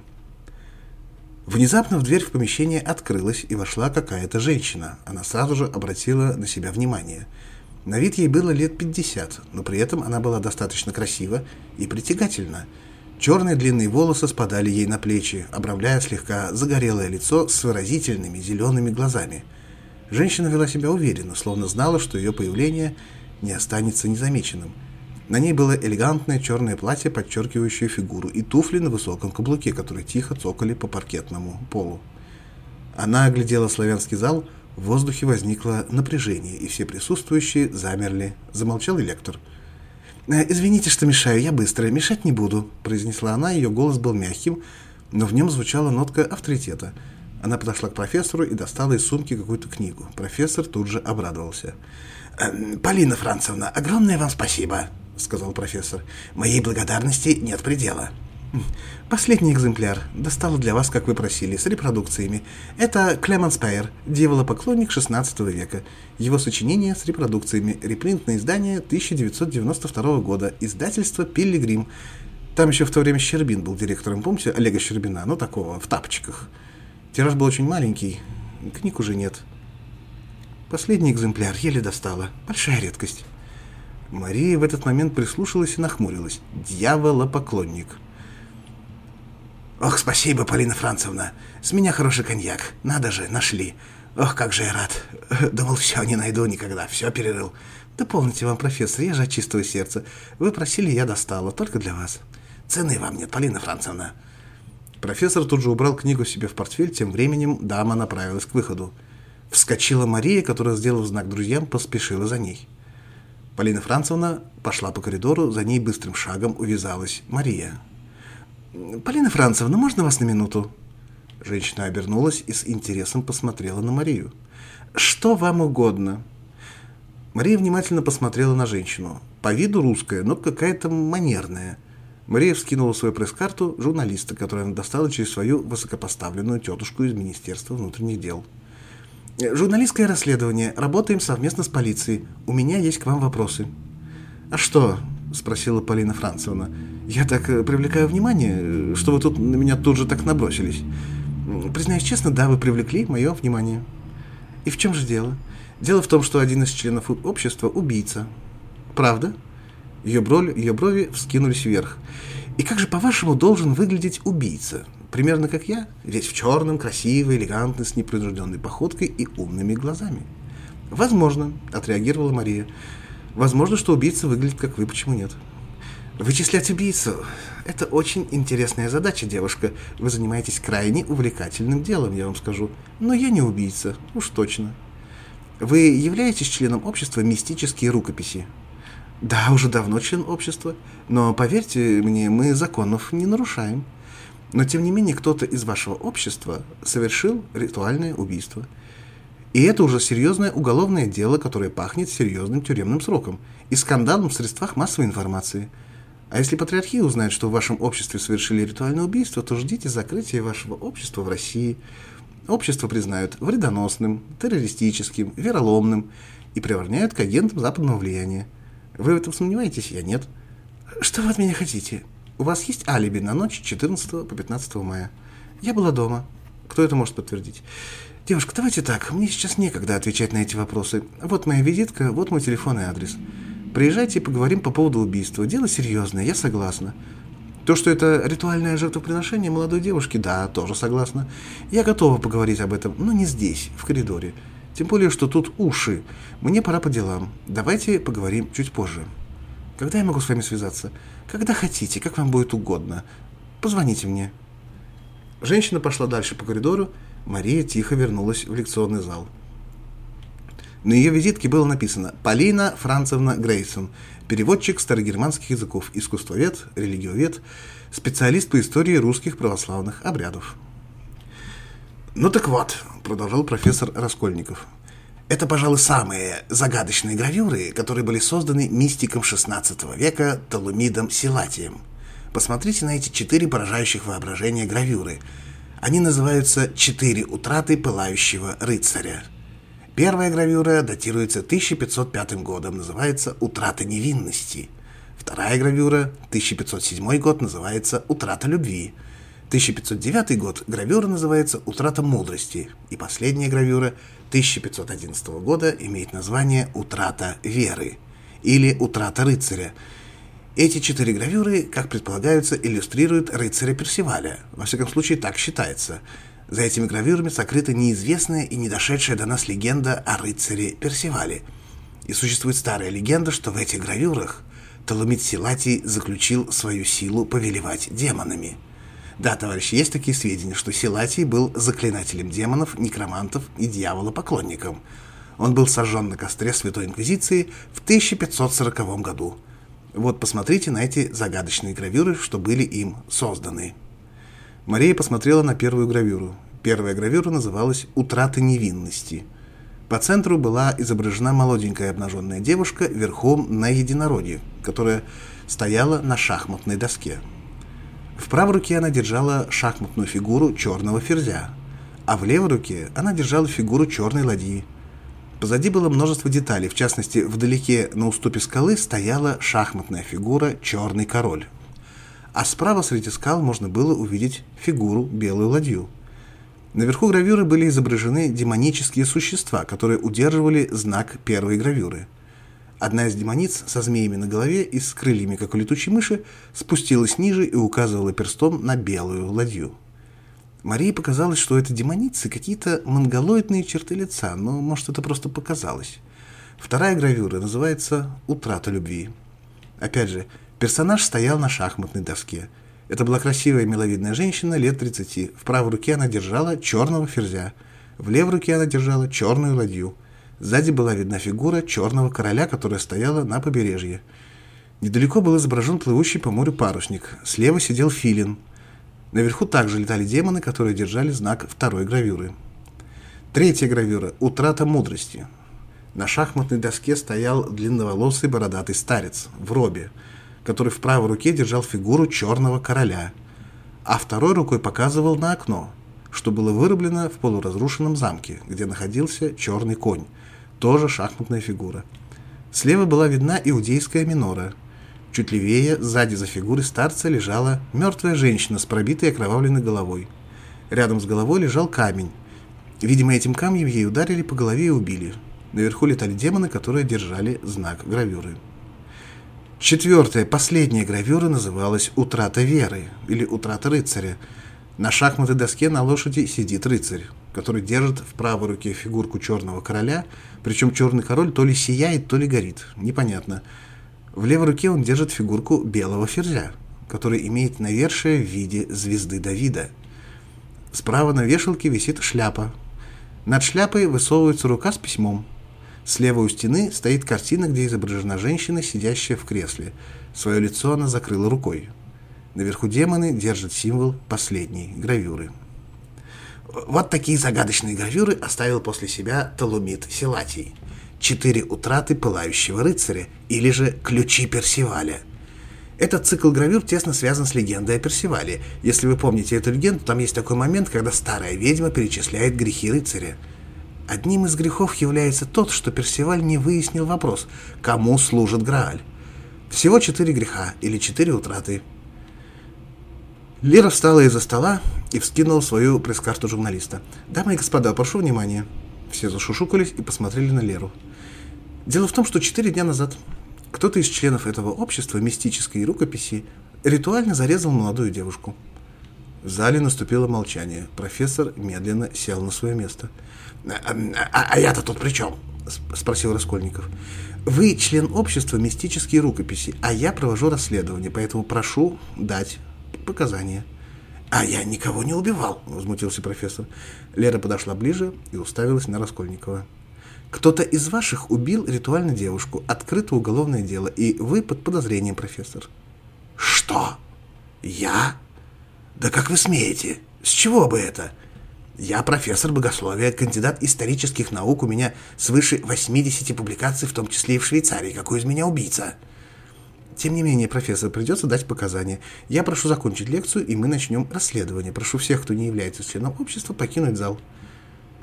Внезапно в дверь в помещение открылась, и вошла какая-то женщина. Она сразу же обратила на себя внимание. На вид ей было лет 50, но при этом она была достаточно красива и притягательна. Черные длинные волосы спадали ей на плечи, обрамляя слегка загорелое лицо с выразительными зелеными глазами. Женщина вела себя уверенно, словно знала, что ее появление не останется незамеченным – на ней было элегантное черное платье, подчеркивающее фигуру, и туфли на высоком каблуке, которые тихо цокали по паркетному полу. Она оглядела славянский зал, в воздухе возникло напряжение, и все присутствующие замерли. Замолчал лектор. «Э, «Извините, что мешаю, я быстро, мешать не буду», – произнесла она, ее голос был мягким, но в нем звучала нотка авторитета. Она подошла к профессору и достала из сумки какую-то книгу. Профессор тут же обрадовался. «Э, «Полина Францевна, огромное вам спасибо», — сказал профессор. «Моей благодарности нет предела». «Последний экземпляр. Достал для вас, как вы просили, с репродукциями. Это Клеменс Пейер, дьяволопоклонник XVI века. Его сочинение с репродукциями. Репринтное издание 1992 года. Издательство «Пилигрим». Там еще в то время Щербин был директором, помните, Олега Щербина, ну такого, в тапочках. Тираж был очень маленький, книг уже нет. Последний экземпляр еле достала. Большая редкость. Мария в этот момент прислушалась и нахмурилась. Дьявола-поклонник. «Ох, спасибо, Полина Францевна. С меня хороший коньяк. Надо же, нашли. Ох, как же я рад. Думал, все, не найду никогда. Все перерыл. Да помните вам, профессор, я же от чистого сердца. Вы просили, я достала. Только для вас. Цены вам нет, Полина Францевна». Профессор тут же убрал книгу себе в портфель, тем временем дама направилась к выходу. Вскочила Мария, которая, сделав знак друзьям, поспешила за ней. Полина Францевна пошла по коридору, за ней быстрым шагом увязалась Мария. «Полина Францевна, можно вас на минуту?» Женщина обернулась и с интересом посмотрела на Марию. «Что вам угодно?» Мария внимательно посмотрела на женщину. По виду русская, но какая-то манерная. Мария вскинула свою пресс-карту журналиста, которую она достала через свою высокопоставленную тетушку из Министерства внутренних дел. Журналистское расследование. Работаем совместно с полицией. У меня есть к вам вопросы. А что? Спросила Полина Францевна. Я так э, привлекаю внимание, что вы тут на меня тут же так набросились. Признаюсь честно, да, вы привлекли мое внимание. И в чем же дело? Дело в том, что один из членов общества убийца. Правда? Ее брови, ее брови вскинулись вверх. И как же, по-вашему, должен выглядеть убийца? Примерно как я, весь в черном, красивый, элегантный, с непринужденной походкой и умными глазами. «Возможно», — отреагировала Мария. «Возможно, что убийца выглядит как вы, почему нет?» «Вычислять убийцу — это очень интересная задача, девушка. Вы занимаетесь крайне увлекательным делом, я вам скажу. Но я не убийца, уж точно. Вы являетесь членом общества «Мистические рукописи»?» «Да, уже давно член общества. Но, поверьте мне, мы законов не нарушаем». Но тем не менее кто-то из вашего общества совершил ритуальное убийство. И это уже серьезное уголовное дело, которое пахнет серьезным тюремным сроком и скандалом в средствах массовой информации. А если патриархия узнает, что в вашем обществе совершили ритуальное убийство, то ждите закрытия вашего общества в России. Общество признают вредоносным, террористическим, вероломным и приравняют к агентам западного влияния. Вы в этом сомневаетесь? Я нет. Что вы от меня хотите? У вас есть алиби на ночь 14 по 15 мая? Я была дома. Кто это может подтвердить? Девушка, давайте так, мне сейчас некогда отвечать на эти вопросы. Вот моя визитка, вот мой телефон и адрес. Приезжайте и поговорим по поводу убийства. Дело серьезное, я согласна. То, что это ритуальное жертвоприношение молодой девушки, да, тоже согласна. Я готова поговорить об этом, но не здесь, в коридоре. Тем более, что тут уши. Мне пора по делам. Давайте поговорим чуть позже. Когда я могу с вами связаться? Когда хотите, как вам будет угодно. Позвоните мне. Женщина пошла дальше по коридору. Мария тихо вернулась в лекционный зал. На ее визитке было написано «Полина Францевна Грейсон, переводчик старогерманских языков, искусствовед, религиовед, специалист по истории русских православных обрядов». «Ну так вот», — продолжал профессор Раскольников, это, пожалуй, самые загадочные гравюры, которые были созданы мистиком XVI века Толумидом Силатием. Посмотрите на эти четыре поражающих воображения гравюры. Они называются «Четыре утраты пылающего рыцаря». Первая гравюра датируется 1505 годом, называется «Утрата невинности». Вторая гравюра, 1507 год, называется «Утрата любви». 1509 год гравюра называется «Утрата мудрости», и последняя гравюра 1511 года имеет название «Утрата веры» или «Утрата рыцаря». Эти четыре гравюры, как предполагается, иллюстрируют рыцаря Персиваля. Во всяком случае, так считается. За этими гравюрами сокрыта неизвестная и не дошедшая до нас легенда о рыцаре Персивале. И существует старая легенда, что в этих гравюрах Толомит Силатий заключил свою силу повелевать демонами. Да, товарищи, есть такие сведения, что Силатий был заклинателем демонов, некромантов и дьяволопоклонником. Он был сожжен на костре Святой Инквизиции в 1540 году. Вот посмотрите на эти загадочные гравюры, что были им созданы. Мария посмотрела на первую гравюру. Первая гравюра называлась «Утрата невинности». По центру была изображена молоденькая обнаженная девушка верхом на единороге, которая стояла на шахматной доске. В правой руке она держала шахматную фигуру черного ферзя, а в левой руке она держала фигуру черной ладьи. Позади было множество деталей, в частности, вдалеке на уступе скалы стояла шахматная фигура «Черный король». А справа среди скал можно было увидеть фигуру «Белую ладью». Наверху гравюры были изображены демонические существа, которые удерживали знак первой гравюры – Одна из демониц со змеями на голове и с крыльями, как у летучей мыши, спустилась ниже и указывала перстом на белую ладью. Марии показалось, что это демоницы какие-то монголоидные черты лица, но, может, это просто показалось. Вторая гравюра называется «Утрата любви». Опять же, персонаж стоял на шахматной доске. Это была красивая миловидная женщина лет 30. В правой руке она держала черного ферзя, в левой руке она держала черную ладью – Сзади была видна фигура черного короля, которая стояла на побережье. Недалеко был изображен плывущий по морю парусник. Слева сидел филин. Наверху также летали демоны, которые держали знак второй гравюры. Третья гравюра – утрата мудрости. На шахматной доске стоял длинноволосый бородатый старец в робе, который в правой руке держал фигуру черного короля, а второй рукой показывал на окно, что было вырублено в полуразрушенном замке, где находился черный конь, тоже шахматная фигура. Слева была видна иудейская минора. Чуть левее, сзади за фигурой старца, лежала мертвая женщина с пробитой окровавленной головой. Рядом с головой лежал камень. Видимо, этим камнем ей ударили по голове и убили. Наверху летали демоны, которые держали знак гравюры. Четвертая, последняя гравюра называлась «Утрата веры» или «Утрата рыцаря». На шахматной доске на лошади сидит рыцарь который держит в правой руке фигурку черного короля, причем черный король то ли сияет, то ли горит, непонятно. В левой руке он держит фигурку белого ферзя, который имеет навершие в виде звезды Давида. Справа на вешалке висит шляпа. Над шляпой высовывается рука с письмом. Слева у стены стоит картина, где изображена женщина, сидящая в кресле. Свое лицо она закрыла рукой. Наверху демоны держат символ последней гравюры. Вот такие загадочные гравюры оставил после себя Толумит Силатий. Четыре утраты пылающего рыцаря, или же ключи Персиваля. Этот цикл гравюр тесно связан с легендой о Персивале. Если вы помните эту легенду, там есть такой момент, когда старая ведьма перечисляет грехи рыцаря. Одним из грехов является тот, что Персиваль не выяснил вопрос, кому служит Грааль. Всего четыре греха или четыре утраты – Лера встала из-за стола и вскинула свою пресс-карту журналиста. «Дамы и господа, прошу внимания». Все зашушукались и посмотрели на Леру. Дело в том, что четыре дня назад кто-то из членов этого общества мистической рукописи ритуально зарезал молодую девушку. В зале наступило молчание. Профессор медленно сел на свое место. «А, а, а я-то тут при чем?» – спросил Раскольников. «Вы член общества мистические рукописи, а я провожу расследование, поэтому прошу дать показания. «А я никого не убивал», — возмутился профессор. Лера подошла ближе и уставилась на Раскольникова. «Кто-то из ваших убил ритуально девушку. Открыто уголовное дело, и вы под подозрением, профессор». «Что? Я? Да как вы смеете? С чего бы это? Я профессор богословия, кандидат исторических наук, у меня свыше 80 публикаций, в том числе и в Швейцарии. Какой из меня убийца?» Тем не менее, профессор, придется дать показания. Я прошу закончить лекцию, и мы начнем расследование. Прошу всех, кто не является членом общества, покинуть зал.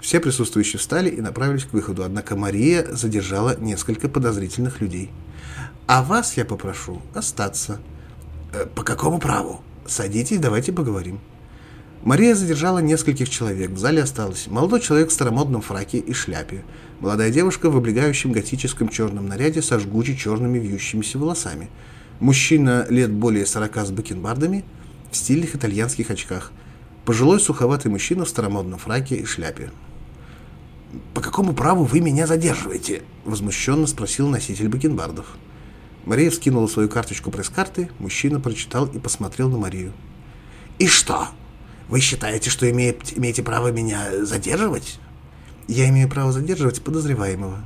Все присутствующие встали и направились к выходу, однако Мария задержала несколько подозрительных людей. «А вас я попрошу остаться». «Э, «По какому праву?» «Садитесь, давайте поговорим». Мария задержала нескольких человек. В зале осталось молодой человек в старомодном фраке и шляпе, молодая девушка в облегающем готическом черном наряде со жгучей черными вьющимися волосами, мужчина лет более сорока с бакенбардами в стильных итальянских очках, пожилой суховатый мужчина в старомодном фраке и шляпе. «По какому праву вы меня задерживаете?» — возмущенно спросил носитель бакенбардов. Мария вскинула свою карточку пресс-карты, мужчина прочитал и посмотрел на Марию. «И что? Вы считаете, что имеете, имеете право меня задерживать?» «Я имею право задерживать подозреваемого».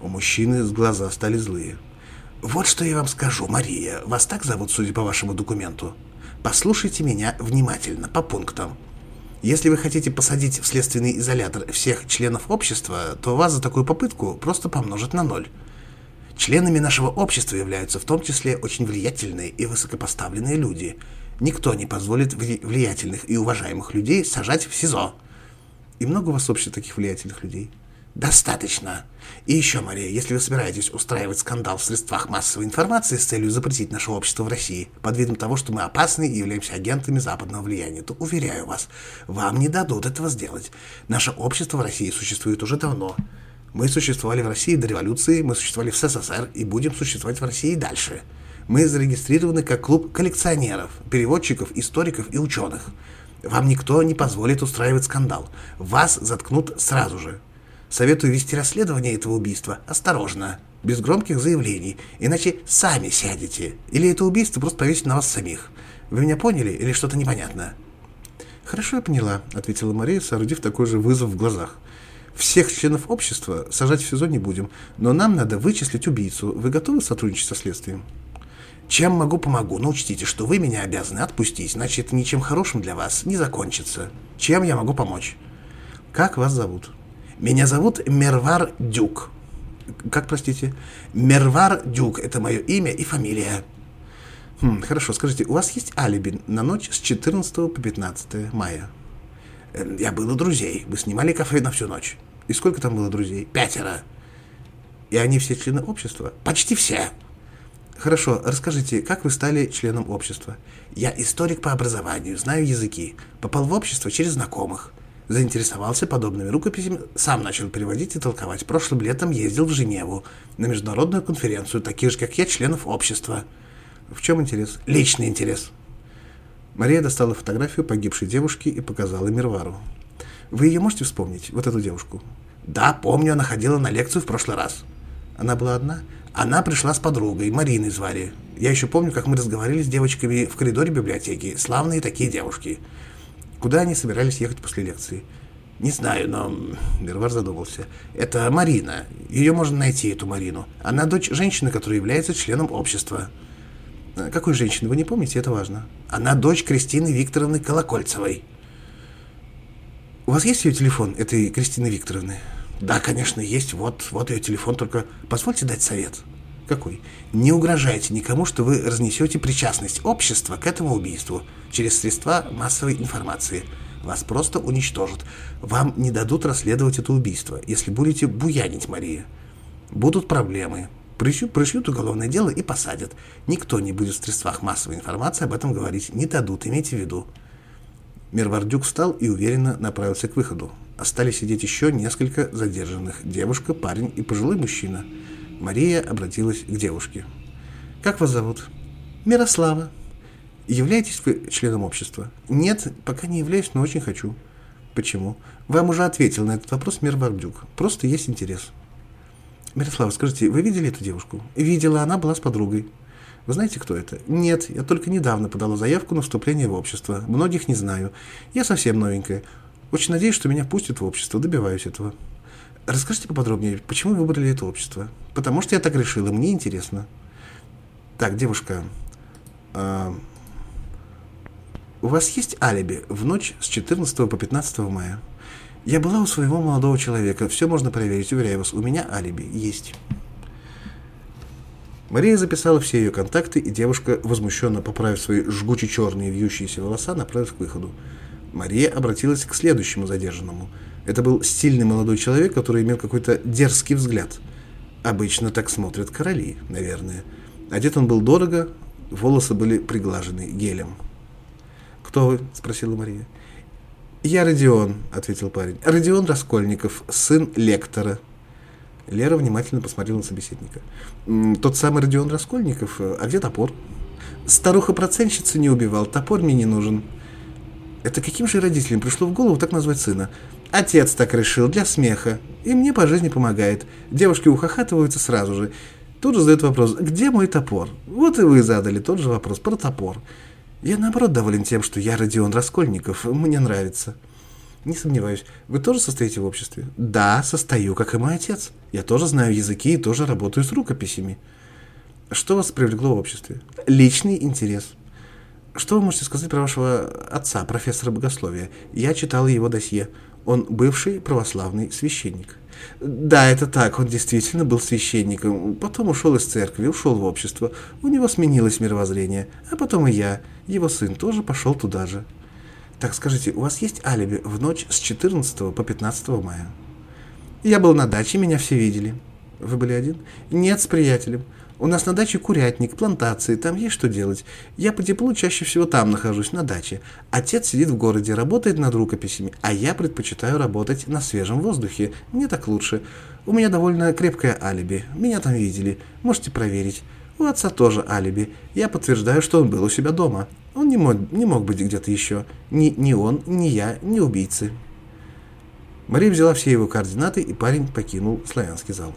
У мужчины с глаза стали злые. «Вот что я вам скажу, Мария. Вас так зовут, судя по вашему документу? Послушайте меня внимательно, по пунктам. Если вы хотите посадить в следственный изолятор всех членов общества, то вас за такую попытку просто помножат на ноль. Членами нашего общества являются в том числе очень влиятельные и высокопоставленные люди. Никто не позволит влиятельных и уважаемых людей сажать в СИЗО. И много у вас общих таких влиятельных людей? Достаточно. И еще, Мария, если вы собираетесь устраивать скандал в средствах массовой информации с целью запретить наше общество в России, под видом того, что мы опасны и являемся агентами западного влияния, то, уверяю вас, вам не дадут этого сделать. Наше общество в России существует уже давно. Мы существовали в России до революции, мы существовали в СССР и будем существовать в России дальше. Мы зарегистрированы как клуб коллекционеров, переводчиков, историков и ученых. Вам никто не позволит устраивать скандал. Вас заткнут сразу же. Советую вести расследование этого убийства осторожно, без громких заявлений, иначе сами сядете. Или это убийство просто повесит на вас самих. Вы меня поняли или что-то непонятно? «Хорошо, я поняла», — ответила Мария, соорудив такой же вызов в глазах. Всех членов общества сажать в СИЗО не будем, но нам надо вычислить убийцу. Вы готовы сотрудничать со следствием? Чем могу, помогу, но учтите, что вы меня обязаны отпустить, иначе это ничем хорошим для вас не закончится. Чем я могу помочь? Как вас зовут? Меня зовут Мервар Дюк. Как, простите? Мервар Дюк – это мое имя и фамилия. Хм, хорошо, скажите, у вас есть алиби на ночь с 14 по 15 мая? Эм, я был у друзей. Мы снимали кафе на всю ночь. И сколько там было друзей? Пятеро. И они все члены общества? Почти все. Хорошо, расскажите, как вы стали членом общества? Я историк по образованию, знаю языки. Попал в общество через знакомых. Заинтересовался подобными рукописями, сам начал переводить и толковать. Прошлым летом ездил в Женеву на международную конференцию, таких же, как я, членов общества. В чем интерес? Личный интерес. Мария достала фотографию погибшей девушки и показала Мирвару. «Вы ее можете вспомнить, вот эту девушку?» «Да, помню, она ходила на лекцию в прошлый раз». «Она была одна?» «Она пришла с подругой, Мариной звали. Я еще помню, как мы разговаривали с девочками в коридоре библиотеки. Славные такие девушки. Куда они собирались ехать после лекции?» «Не знаю, но...» Мирвар задумался. «Это Марина. Ее можно найти, эту Марину. Она дочь женщины, которая является членом общества». Э, какой женщины, вы не помните, это важно. Она дочь Кристины Викторовны Колокольцевой. У вас есть ее телефон, этой Кристины Викторовны? Да, конечно, есть. Вот, вот ее телефон, только позвольте дать совет. Какой? Не угрожайте никому, что вы разнесете причастность общества к этому убийству через средства массовой информации. Вас просто уничтожат. Вам не дадут расследовать это убийство, если будете буянить, Мария. Будут проблемы. Пришьют, пришьют уголовное дело и посадят. Никто не будет в средствах массовой информации об этом говорить. Не дадут, имейте в виду. Мервардюк встал и уверенно направился к выходу. Остались сидеть еще несколько задержанных. Девушка, парень и пожилой мужчина. Мария обратилась к девушке. «Как вас зовут?» «Мирослава». «Являетесь вы членом общества?» «Нет, пока не являюсь, но очень хочу». «Почему?» «Вам уже ответил на этот вопрос Мервардюк. Просто есть интерес». Мирослава, скажите, вы видели эту девушку? Видела, она была с подругой. Вы знаете, кто это? Нет, я только недавно подала заявку на вступление в общество. Многих не знаю. Я совсем новенькая. Очень надеюсь, что меня пустят в общество. Добиваюсь этого. Расскажите поподробнее, почему вы выбрали это общество? Потому что я так решила, мне интересно. Так, девушка, э, у вас есть алиби в ночь с 14 по 15 мая? Я была у своего молодого человека. Все можно проверить, уверяю вас. У меня алиби есть. Мария записала все ее контакты, и девушка, возмущенно поправив свои жгучие черные вьющиеся волоса, направилась к выходу. Мария обратилась к следующему задержанному. Это был стильный молодой человек, который имел какой-то дерзкий взгляд. Обычно так смотрят короли, наверное. Одет он был дорого, волосы были приглажены гелем. «Кто вы?» – спросила Мария. «Я Родион», — ответил парень. «Родион Раскольников, сын лектора». Лера внимательно посмотрела на собеседника. «Тот самый Родион Раскольников? А где топор?» «Старуха-проценщица не убивал, топор мне не нужен». Это каким же родителям пришло в голову так назвать сына? Отец так решил, для смеха. И мне по жизни помогает. Девушки ухахатываются сразу же. Тут же задают вопрос, где мой топор? Вот и вы задали тот же вопрос про топор. Я, наоборот, доволен тем, что я Родион Раскольников. Мне нравится. Не сомневаюсь. Вы тоже состоите в обществе? Да, состою, как и мой отец. Я тоже знаю языки и тоже работаю с рукописями. Что вас привлекло в обществе? Личный интерес. Что вы можете сказать про вашего отца, профессора богословия? Я читал его досье. Он бывший православный священник. Да, это так, он действительно был священником. Потом ушел из церкви, ушел в общество. У него сменилось мировоззрение. А потом и я, его сын, тоже пошел туда же. Так, скажите, у вас есть алиби в ночь с 14 по 15 мая? Я был на даче, меня все видели. Вы были один? Нет, с приятелем. У нас на даче курятник, плантации, там есть что делать. Я по теплу чаще всего там нахожусь, на даче. Отец сидит в городе, работает над рукописями, а я предпочитаю работать на свежем воздухе. Мне так лучше. У меня довольно крепкое алиби. Меня там видели. Можете проверить. У отца тоже алиби. Я подтверждаю, что он был у себя дома. Он не мог, не мог быть где-то еще. Ни, ни он, ни я, ни убийцы. Мария взяла все его координаты, и парень покинул славянский зал.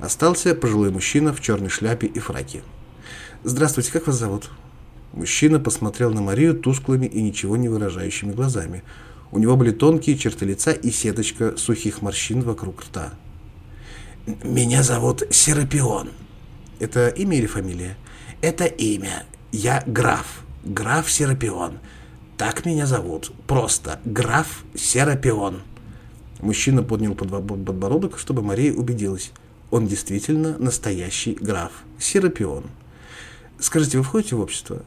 Остался пожилой мужчина в черной шляпе и фраке. «Здравствуйте, как вас зовут?» Мужчина посмотрел на Марию тусклыми и ничего не выражающими глазами. У него были тонкие черты лица и сеточка сухих морщин вокруг рта. «Меня зовут Серапион». «Это имя или фамилия?» «Это имя. Я граф. Граф Серапион. Так меня зовут. Просто граф Серапион». Мужчина поднял подбородок, чтобы Мария убедилась. Он действительно настоящий граф. Серапион. Скажите, вы входите в общество?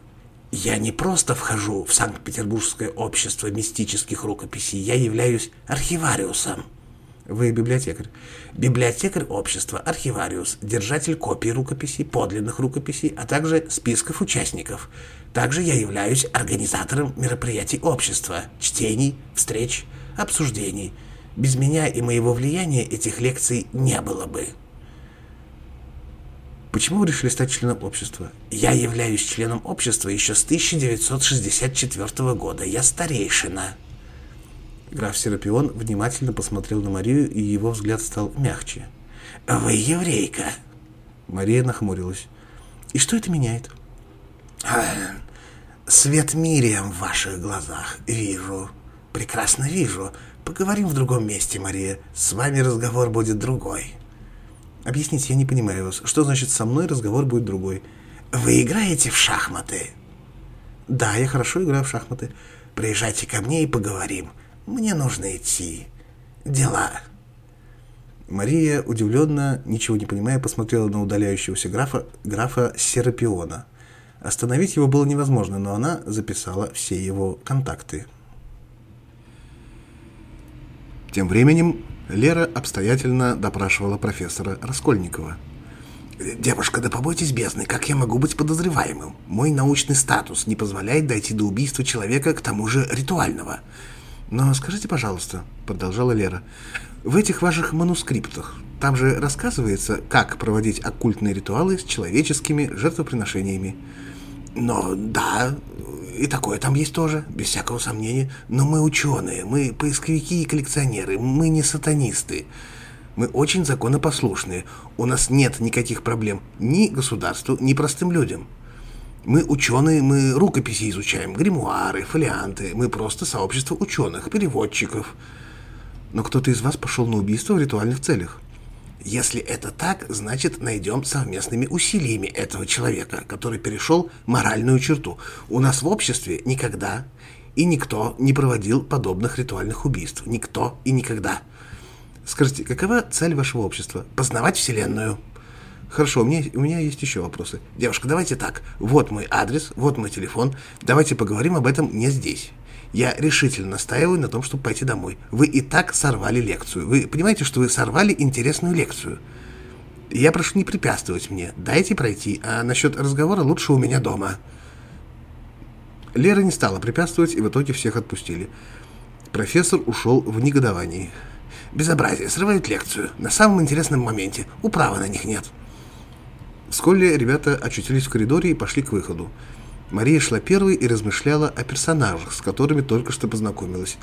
Я не просто вхожу в Санкт-Петербургское общество мистических рукописей, я являюсь архивариусом. Вы библиотекарь. Библиотекарь общества, архивариус, держатель копий рукописей, подлинных рукописей, а также списков участников. Также я являюсь организатором мероприятий общества, чтений, встреч, обсуждений. Без меня и моего влияния этих лекций не было бы. Почему вы решили стать членом общества? Я являюсь членом общества еще с 1964 года. Я старейшина. Граф Серапион внимательно посмотрел на Марию, и его взгляд стал мягче. «Вы еврейка?» Мария нахмурилась. «И что это меняет?» а, «Свет Мириам в ваших глазах. Вижу. Прекрасно вижу. Поговорим в другом месте, Мария. С вами разговор будет другой». Объясните, я не понимаю вас. Что значит со мной разговор будет другой? Вы играете в шахматы? Да, я хорошо играю в шахматы. Приезжайте ко мне и поговорим. Мне нужно идти. Дела. Мария, удивленно, ничего не понимая, посмотрела на удаляющегося графа, графа Серапиона. Остановить его было невозможно, но она записала все его контакты. Тем временем Лера обстоятельно допрашивала профессора Раскольникова. «Девушка, да побойтесь бездны, как я могу быть подозреваемым? Мой научный статус не позволяет дойти до убийства человека, к тому же ритуального». «Но скажите, пожалуйста», — продолжала Лера, — «в этих ваших манускриптах там же рассказывается, как проводить оккультные ритуалы с человеческими жертвоприношениями». «Но да, и такое там есть тоже, без всякого сомнения. Но мы ученые, мы поисковики и коллекционеры, мы не сатанисты. Мы очень законопослушные. У нас нет никаких проблем ни государству, ни простым людям. Мы ученые, мы рукописи изучаем, гримуары, фолианты. Мы просто сообщество ученых, переводчиков. Но кто-то из вас пошел на убийство в ритуальных целях. Если это так, значит найдем совместными усилиями этого человека, который перешел моральную черту. У нас в обществе никогда и никто не проводил подобных ритуальных убийств. Никто и никогда. Скажите, какова цель вашего общества? Познавать Вселенную. Хорошо, у меня, у меня есть еще вопросы. Девушка, давайте так. Вот мой адрес, вот мой телефон. Давайте поговорим об этом не здесь. Я решительно настаиваю на том, чтобы пойти домой. Вы и так сорвали лекцию. Вы понимаете, что вы сорвали интересную лекцию. Я прошу не препятствовать мне. Дайте пройти, а насчет разговора лучше у меня дома. Лера не стала препятствовать, и в итоге всех отпустили. Профессор ушел в негодовании. «Безобразие, срывают лекцию. На самом интересном моменте. Управы на них нет». Вскоре ребята очутились в коридоре и пошли к выходу. Мария шла первой и размышляла о персонажах, с которыми только что познакомилась.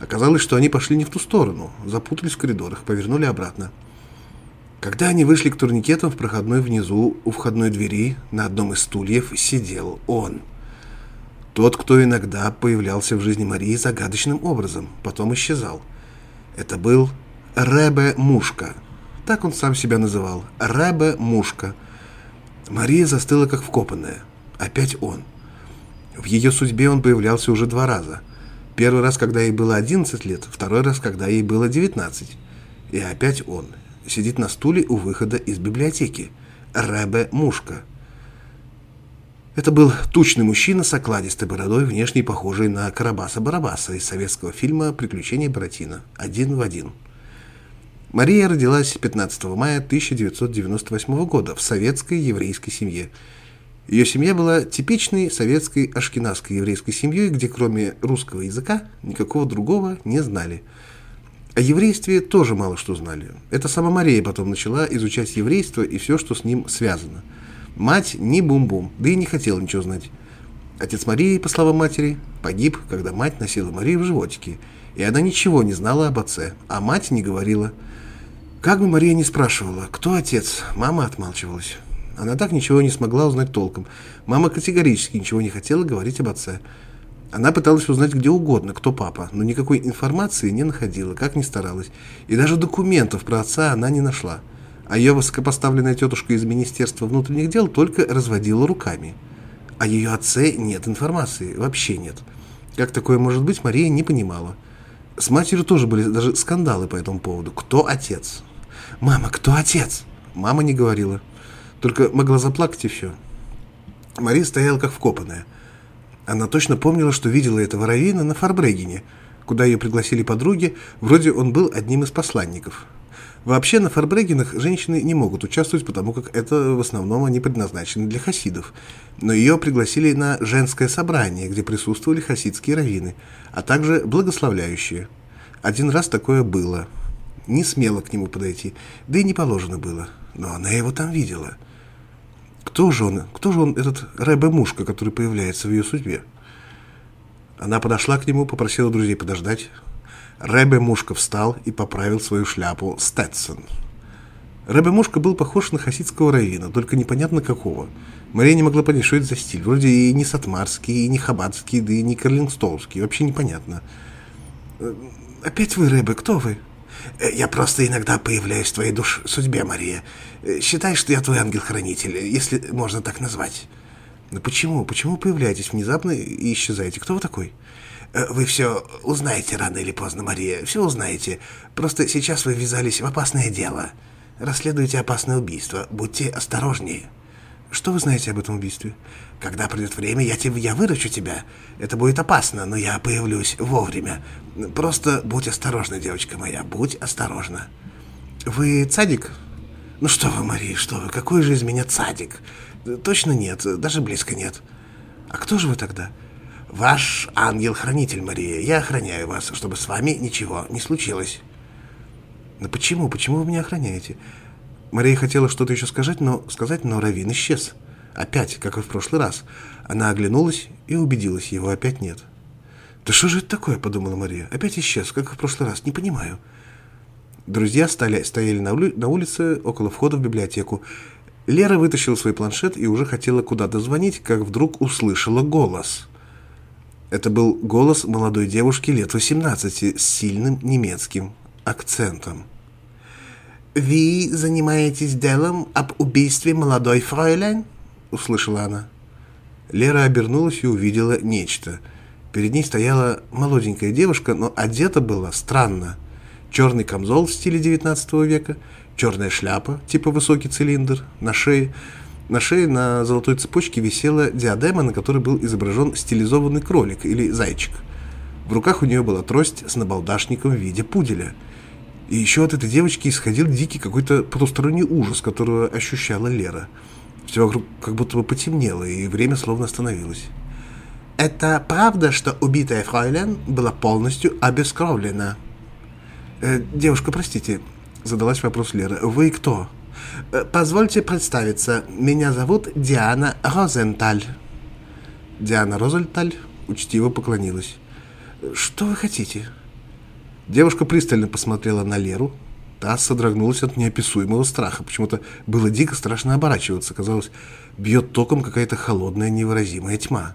Оказалось, что они пошли не в ту сторону, запутались в коридорах, повернули обратно. Когда они вышли к турникетам в проходной внизу, у входной двери, на одном из стульев сидел он. Тот, кто иногда появлялся в жизни Марии загадочным образом, потом исчезал. Это был Ребе Мушка. Так он сам себя называл. Ребе Мушка. Мария застыла как вкопанная. Опять он. В ее судьбе он появлялся уже два раза. Первый раз, когда ей было 11 лет, второй раз, когда ей было 19. И опять он. Сидит на стуле у выхода из библиотеки. Ребе Мушка. Это был тучный мужчина с окладистой бородой, внешне похожий на Карабаса-Барабаса из советского фильма «Приключения Буратино». Один в один. Мария родилась 15 мая 1998 года в советской еврейской семье. Ее семья была типичной советской ашкенадской еврейской семьей, где кроме русского языка никакого другого не знали. О еврействе тоже мало что знали. Это сама Мария потом начала изучать еврейство и все, что с ним связано – Мать не бум-бум, да и не хотела ничего знать. Отец Марии, по словам матери, погиб, когда мать носила Марию в животике, и она ничего не знала об отце, а мать не говорила. Как бы Мария не спрашивала, кто отец, мама отмалчивалась. Она так ничего не смогла узнать толком. Мама категорически ничего не хотела говорить об отце. Она пыталась узнать где угодно, кто папа, но никакой информации не находила, как ни старалась. И даже документов про отца она не нашла а ее высокопоставленная тетушка из Министерства внутренних дел только разводила руками. О ее отце нет информации, вообще нет. Как такое может быть, Мария не понимала. С матерью тоже были даже скандалы по этому поводу. Кто отец? «Мама, кто отец?» Мама не говорила. Только могла заплакать и все. Мария стояла как вкопанная. Она точно помнила, что видела этого раввина на Фарбрегене, куда ее пригласили подруги, вроде он был одним из посланников. Вообще на фарбрегенах женщины не могут участвовать, потому как это в основном они предназначены для хасидов. Но ее пригласили на женское собрание, где присутствовали хасидские раввины, а также благословляющие. Один раз такое было. Не смело к нему подойти, да и не положено было. Но она его там видела. Кто же он, кто же он, этот Рэбе-мушка, который появляется в ее судьбе? Она подошла к нему, попросила друзей подождать. Рэбе Мушка встал и поправил свою шляпу Стэтсон. Рэбе Мушка был похож на хасидского равина, только непонятно какого. Мария не могла понять, что это за стиль. Вроде и не сатмарский, и не хабадский, да и не карлингстолский. Вообще непонятно. «Э, «Опять вы, Рэбе, кто вы?» «Э, «Я просто иногда появляюсь в твоей душ судьбе, Мария. Э, считай, что я твой ангел-хранитель, если можно так назвать». «Но почему? Почему появляетесь внезапно и исчезаете? Кто вы такой?» Э, вы все узнаете рано или поздно, Мария, все узнаете. Просто сейчас вы ввязались в опасное дело. Расследуете опасное убийство. Будьте осторожнее. Что вы знаете об этом убийстве? Когда придет время, я, тебе, я выручу тебя. Это будет опасно, но я появлюсь вовремя. Просто будь осторожна, девочка моя, будь осторожна. Вы цадик? Ну что вы, Мария, что вы, какой же из меня цадик? Точно нет, даже близко нет. А кто же вы тогда? — Ваш ангел-хранитель, Мария. Я охраняю вас, чтобы с вами ничего не случилось. Но почему? Почему вы меня охраняете? Мария хотела что-то еще сказать, но сказать, но Равин исчез. Опять, как и в прошлый раз. Она оглянулась и убедилась, его опять нет. «Да что же это такое?» – подумала Мария. «Опять исчез, как и в прошлый раз. Не понимаю». Друзья стали, стояли на, на улице около входа в библиотеку. Лера вытащила свой планшет и уже хотела куда-то звонить, как вдруг услышала голос – это был голос молодой девушки лет 18 с сильным немецким акцентом. «Вы занимаетесь делом об убийстве молодой фройлен?» – услышала она. Лера обернулась и увидела нечто. Перед ней стояла молоденькая девушка, но одета была странно. Черный камзол в стиле XIX века, черная шляпа, типа высокий цилиндр, на шее – на шее на золотой цепочке висела диадема, на которой был изображен стилизованный кролик или зайчик. В руках у нее была трость с набалдашником в виде пуделя. И еще от этой девочки исходил дикий какой-то потусторонний ужас, которого ощущала Лера. Все вокруг как будто бы потемнело, и время словно остановилось. это правда, что убитая фройлен была полностью обескровлена?» э, «Девушка, простите», — задалась вопрос Лера. «Вы кто?» э, «Позвольте представиться. Меня зовут Диана Розенталь». Диана Розенталь учтиво поклонилась. «Что вы хотите?» Девушка пристально посмотрела на Леру. Та содрогнулась от неописуемого страха. Почему-то было дико страшно оборачиваться. Казалось, бьет током какая-то холодная невыразимая тьма.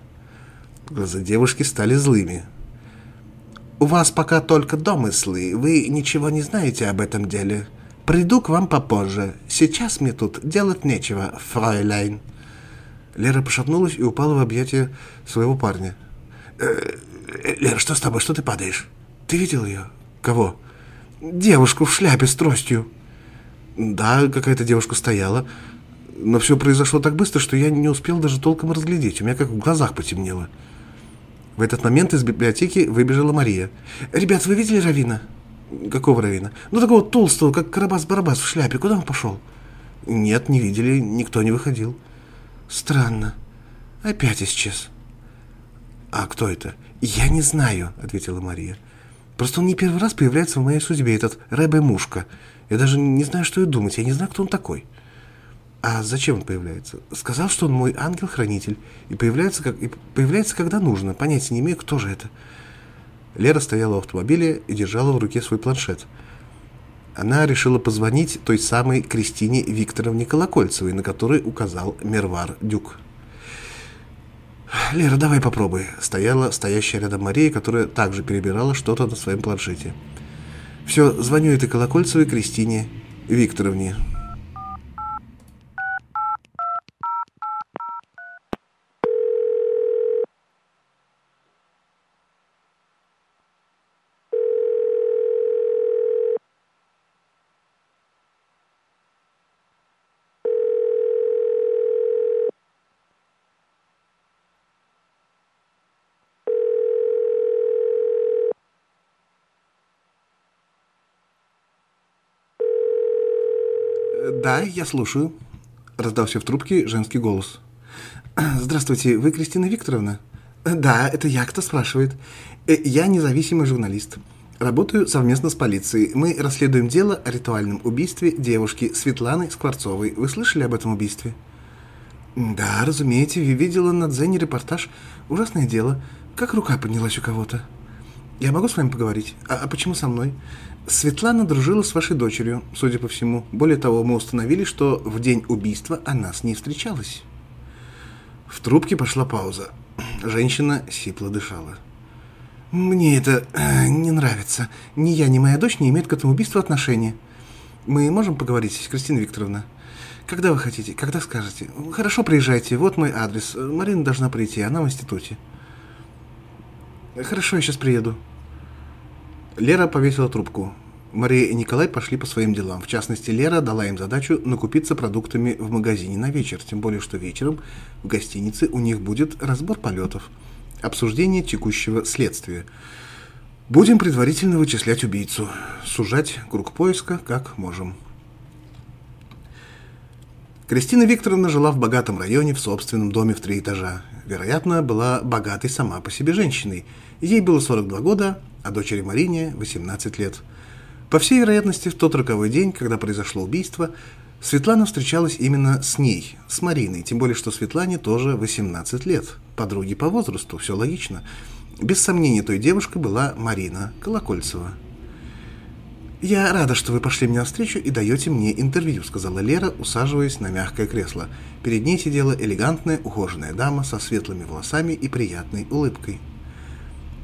Глаза девушки стали злыми. «У вас пока только домыслы. Вы ничего не знаете об этом деле. Приду к вам попозже. Сейчас мне тут делать нечего, фройляйн». Лера пошатнулась и упала в объятия своего парня. «Э, э, «Лера, что с тобой? Что ты падаешь? Ты видел ее?» «Кого?» «Девушку в шляпе с тростью». «Да, какая-то девушка стояла. Но все произошло так быстро, что я не успел даже толком разглядеть. У меня как в глазах потемнело». В этот момент из библиотеки выбежала Мария. «Ребят, вы видели Равина?» «Какого Равина?» «Ну, такого толстого, как Карабас-Барабас в шляпе. Куда он пошел?» «Нет, не видели. Никто не выходил». «Странно. Опять исчез». «А кто это?» «Я не знаю», — ответила Мария. «Просто он не первый раз появляется в моей судьбе, этот Рэбе Мушка. Я даже не знаю, что и думать. Я не знаю, кто он такой». А зачем он появляется? Сказал, что он мой ангел-хранитель. И появляется, как, и появляется, когда нужно. Понятия не имею, кто же это. Лера стояла в автомобиле и держала в руке свой планшет. Она решила позвонить той самой Кристине Викторовне Колокольцевой, на которой указал Мервар Дюк. «Лера, давай попробуй», — стояла стоящая рядом Мария, которая также перебирала что-то на своем планшете. «Все, звоню этой Колокольцевой Кристине Викторовне». «Да, я слушаю», — раздался в трубке женский голос. «Здравствуйте, вы Кристина Викторовна?» «Да, это я, кто спрашивает. Э, я независимый журналист. Работаю совместно с полицией. Мы расследуем дело о ритуальном убийстве девушки Светланы Скворцовой. Вы слышали об этом убийстве?» «Да, разумеете, видела на Дзене репортаж. Ужасное дело. Как рука поднялась у кого-то?» «Я могу с вами поговорить? А, а почему со мной?» Светлана дружила с вашей дочерью, судя по всему. Более того, мы установили, что в день убийства она с ней встречалась. В трубке пошла пауза. Женщина сипло дышала. «Мне это э, не нравится. Ни я, ни моя дочь не имеют к этому убийству отношения. Мы можем поговорить, Кристина Викторовна? Когда вы хотите? Когда скажете? Хорошо, приезжайте. Вот мой адрес. Марина должна прийти, она в институте. Хорошо, я сейчас приеду». Лера повесила трубку. Мария и Николай пошли по своим делам. В частности, Лера дала им задачу накупиться продуктами в магазине на вечер, тем более, что вечером в гостинице у них будет разбор полетов, обсуждение текущего следствия. Будем предварительно вычислять убийцу, сужать круг поиска как можем. Кристина Викторовна жила в богатом районе в собственном доме в три этажа. Вероятно, была богатой сама по себе женщиной. Ей было 42 года, а дочери Марине 18 лет. По всей вероятности, в тот роковой день, когда произошло убийство, Светлана встречалась именно с ней, с Мариной, тем более, что Светлане тоже 18 лет. Подруги по возрасту, все логично. Без сомнения, той девушкой была Марина Колокольцева. «Я рада, что вы пошли мне навстречу и даете мне интервью», сказала Лера, усаживаясь на мягкое кресло. Перед ней сидела элегантная, ухоженная дама со светлыми волосами и приятной улыбкой.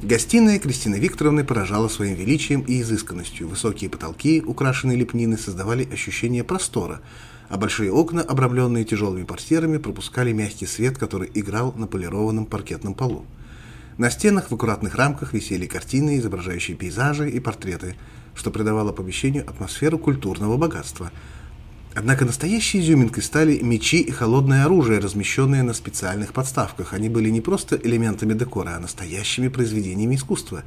Гостиная Кристины Викторовны поражала своим величием и изысканностью. Высокие потолки, украшенные лепниной, создавали ощущение простора, а большие окна, обрамленные тяжелыми портьерами, пропускали мягкий свет, который играл на полированном паркетном полу. На стенах в аккуратных рамках висели картины, изображающие пейзажи и портреты, что придавало помещению атмосферу культурного богатства – Однако настоящей изюминкой стали мечи и холодное оружие, размещенные на специальных подставках. Они были не просто элементами декора, а настоящими произведениями искусства.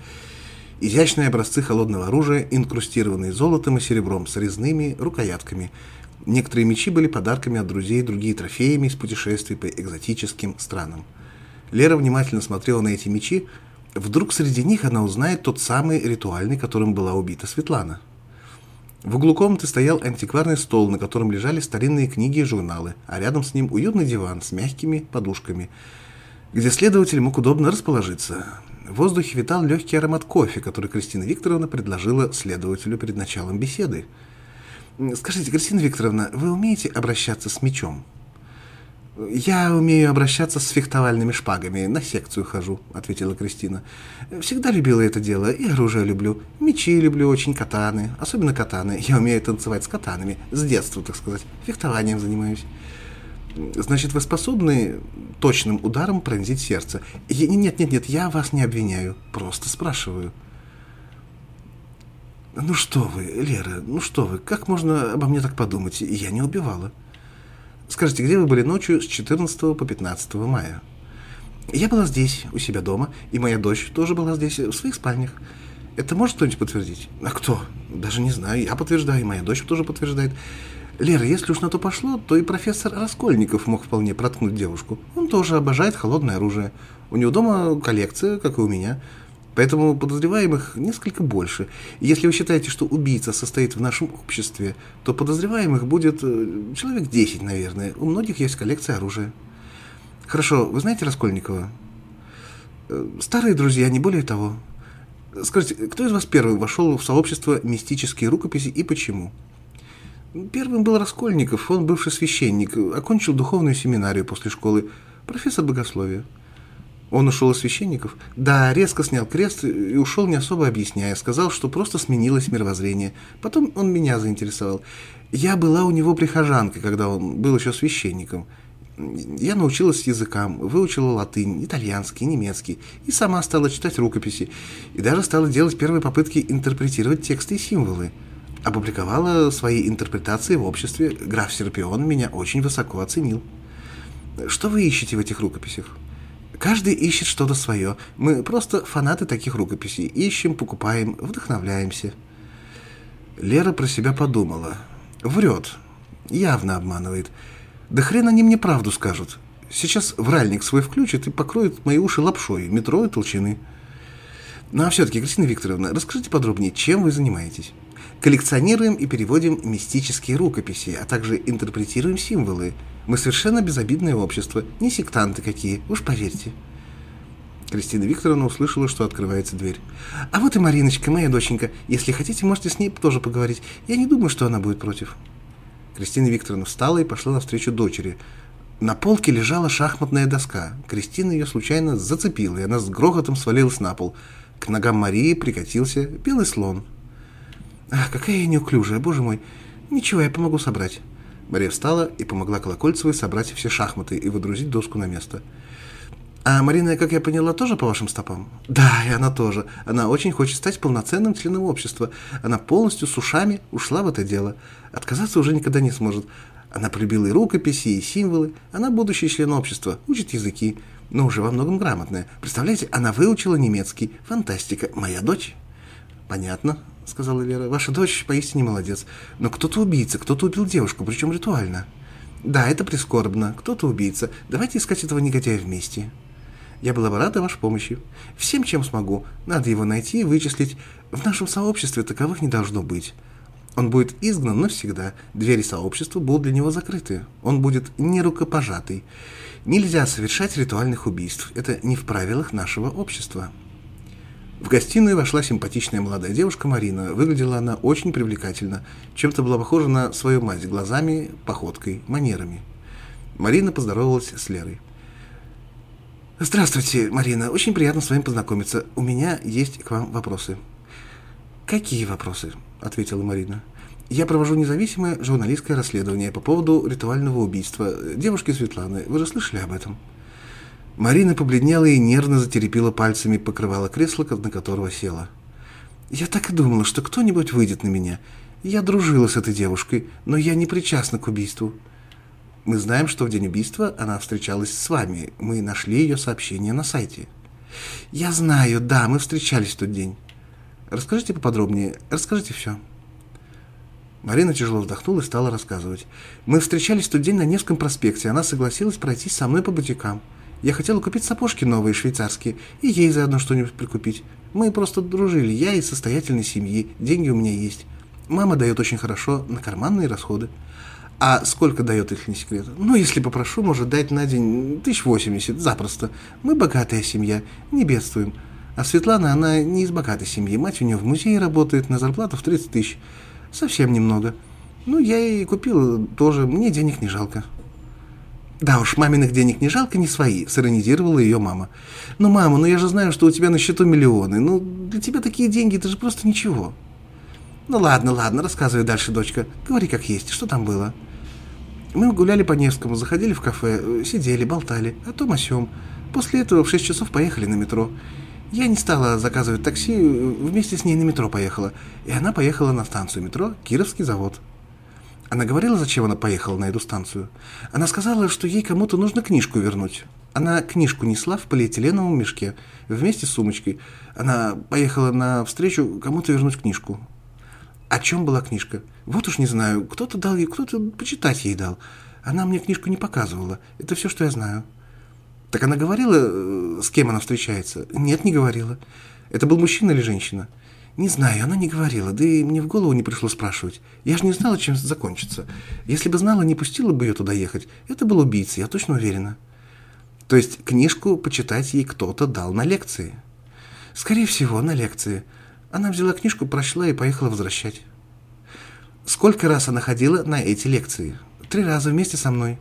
Изящные образцы холодного оружия, инкрустированные золотом и серебром, с резными рукоятками. Некоторые мечи были подарками от друзей, другие трофеями из путешествий по экзотическим странам. Лера внимательно смотрела на эти мечи. Вдруг среди них она узнает тот самый ритуальный, которым была убита Светлана. В углу комнаты стоял антикварный стол, на котором лежали старинные книги и журналы, а рядом с ним уютный диван с мягкими подушками, где следователь мог удобно расположиться. В воздухе витал легкий аромат кофе, который Кристина Викторовна предложила следователю перед началом беседы. «Скажите, Кристина Викторовна, вы умеете обращаться с мечом?» «Я умею обращаться с фехтовальными шпагами, на секцию хожу», — ответила Кристина. «Всегда любила это дело, и оружие люблю. Мечи люблю очень, катаны, особенно катаны. Я умею танцевать с катанами, с детства, так сказать. Фехтованием занимаюсь». «Значит, вы способны точным ударом пронзить сердце?» «Нет, нет, нет, я вас не обвиняю, просто спрашиваю». «Ну что вы, Лера, ну что вы, как можно обо мне так подумать? Я не убивала». Скажите, где вы были ночью с 14 по 15 мая? Я была здесь, у себя дома, и моя дочь тоже была здесь, в своих спальнях. Это может кто-нибудь подтвердить? А кто? Даже не знаю. Я подтверждаю, и моя дочь тоже подтверждает. Лера, если уж на то пошло, то и профессор Раскольников мог вполне проткнуть девушку. Он тоже обожает холодное оружие. У него дома коллекция, как и у меня. Поэтому подозреваемых несколько больше. И если вы считаете, что убийца состоит в нашем обществе, то подозреваемых будет э, человек 10, наверное. У многих есть коллекция оружия. Хорошо, вы знаете Раскольникова? Э, старые друзья, не более того. Скажите, кто из вас первый вошел в сообщество мистические рукописи и почему? Первым был Раскольников, он бывший священник, окончил духовную семинарию после школы, профессор богословия. Он ушел из священников? Да, резко снял крест и ушел, не особо объясняя. Сказал, что просто сменилось мировоззрение. Потом он меня заинтересовал. Я была у него прихожанкой, когда он был еще священником. Я научилась языкам, выучила латынь, итальянский, немецкий, и сама стала читать рукописи, и даже стала делать первые попытки интерпретировать тексты и символы. Опубликовала свои интерпретации в обществе, граф Серпион меня очень высоко оценил. Что вы ищете в этих рукописях? Каждый ищет что-то свое. Мы просто фанаты таких рукописей. Ищем, покупаем, вдохновляемся. Лера про себя подумала. Врет. Явно обманывает. Да хрен они мне правду скажут. Сейчас вральник свой включит и покроет мои уши лапшой, метро и толщины. Ну а все-таки, Кристина Викторовна, расскажите подробнее, чем вы занимаетесь? Коллекционируем и переводим мистические рукописи, а также интерпретируем символы – мы совершенно безобидное общество, не сектанты какие, уж поверьте. Кристина Викторовна услышала, что открывается дверь. «А вот и Мариночка, моя доченька. Если хотите, можете с ней тоже поговорить. Я не думаю, что она будет против». Кристина Викторовна встала и пошла навстречу дочери. На полке лежала шахматная доска. Кристина ее случайно зацепила, и она с грохотом свалилась на пол. К ногам Марии прикатился белый слон. «Ах, какая я неуклюжая, боже мой! Ничего, я помогу собрать». Мария встала и помогла Колокольцевой собрать все шахматы и выдрузить доску на место. «А Марина, как я поняла, тоже по вашим стопам?» «Да, и она тоже. Она очень хочет стать полноценным членом общества. Она полностью с ушами ушла в это дело. Отказаться уже никогда не сможет. Она полюбила и рукописи, и символы. Она будущий член общества, учит языки, но уже во многом грамотная. Представляете, она выучила немецкий. Фантастика. Моя дочь?» «Понятно», — сказала Лера. «Ваша дочь поистине молодец. Но кто-то убийца, кто-то убил девушку, причем ритуально». «Да, это прискорбно. Кто-то убийца. Давайте искать этого негодяя вместе». «Я была бы рада вашей помощи. Всем, чем смогу. Надо его найти и вычислить. В нашем сообществе таковых не должно быть». Он будет изгнан навсегда. Двери сообщества будут для него закрыты. Он будет нерукопожатый. Нельзя совершать ритуальных убийств. Это не в правилах нашего общества. В гостиную вошла симпатичная молодая девушка Марина. Выглядела она очень привлекательно. Чем-то была похожа на свою мать глазами, походкой, манерами. Марина поздоровалась с Лерой. «Здравствуйте, Марина. Очень приятно с вами познакомиться. У меня есть к вам вопросы». «Какие вопросы?» – ответила Марина. «Я провожу независимое журналистское расследование по поводу ритуального убийства девушки Светланы. Вы же слышали об этом?» Марина побледнела и нервно затерепила пальцами покрывала кресло, на которого села. «Я так и думала, что кто-нибудь выйдет на меня. Я дружила с этой девушкой, но я не причастна к убийству. Мы знаем, что в день убийства она встречалась с вами. Мы нашли ее сообщение на сайте». «Я знаю, да, мы встречались в тот день. Расскажите поподробнее, расскажите все». Марина тяжело вздохнула и стала рассказывать. «Мы встречались в тот день на Невском проспекте. Она согласилась пройтись со мной по бутикам. Я хотела купить сапожки новые, швейцарские, и ей заодно что-нибудь прикупить. Мы просто дружили, я из состоятельной семьи, деньги у меня есть. Мама дает очень хорошо на карманные расходы. А сколько дает, если не секрет? Ну, если попрошу, может дать на день тысяч восемьдесят, запросто. Мы богатая семья, не бедствуем. А Светлана, она не из богатой семьи. Мать у нее в музее работает на зарплату в 30 тысяч. Совсем немного. Ну, я и купил тоже, мне денег не жалко. Да уж, маминых денег не жалко, не свои, сиронизировала ее мама. Ну, мама, ну я же знаю, что у тебя на счету миллионы. Ну, для тебя такие деньги, это же просто ничего. Ну ладно, ладно, рассказывай дальше, дочка. Говори как есть, что там было? Мы гуляли по Невскому, заходили в кафе, сидели, болтали, о том о сём. После этого в 6 часов поехали на метро. Я не стала заказывать такси, вместе с ней на метро поехала. И она поехала на станцию метро «Кировский завод». Она говорила, зачем она поехала на эту станцию? Она сказала, что ей кому-то нужно книжку вернуть. Она книжку несла в полиэтиленовом мешке вместе с сумочкой. Она поехала на встречу кому-то вернуть книжку. О чем была книжка? Вот уж не знаю. Кто-то дал ей, кто-то почитать ей дал. Она мне книжку не показывала. Это все, что я знаю. Так она говорила, э, с кем она встречается? Нет, не говорила. Это был мужчина или женщина? Не знаю, она не говорила, да и мне в голову не пришло спрашивать. Я же не знала, чем закончится. Если бы знала, не пустила бы ее туда ехать. Это был убийца, я точно уверена. То есть книжку почитать ей кто-то дал на лекции? Скорее всего, на лекции. Она взяла книжку, прочла и поехала возвращать. Сколько раз она ходила на эти лекции? Три раза вместе со мной.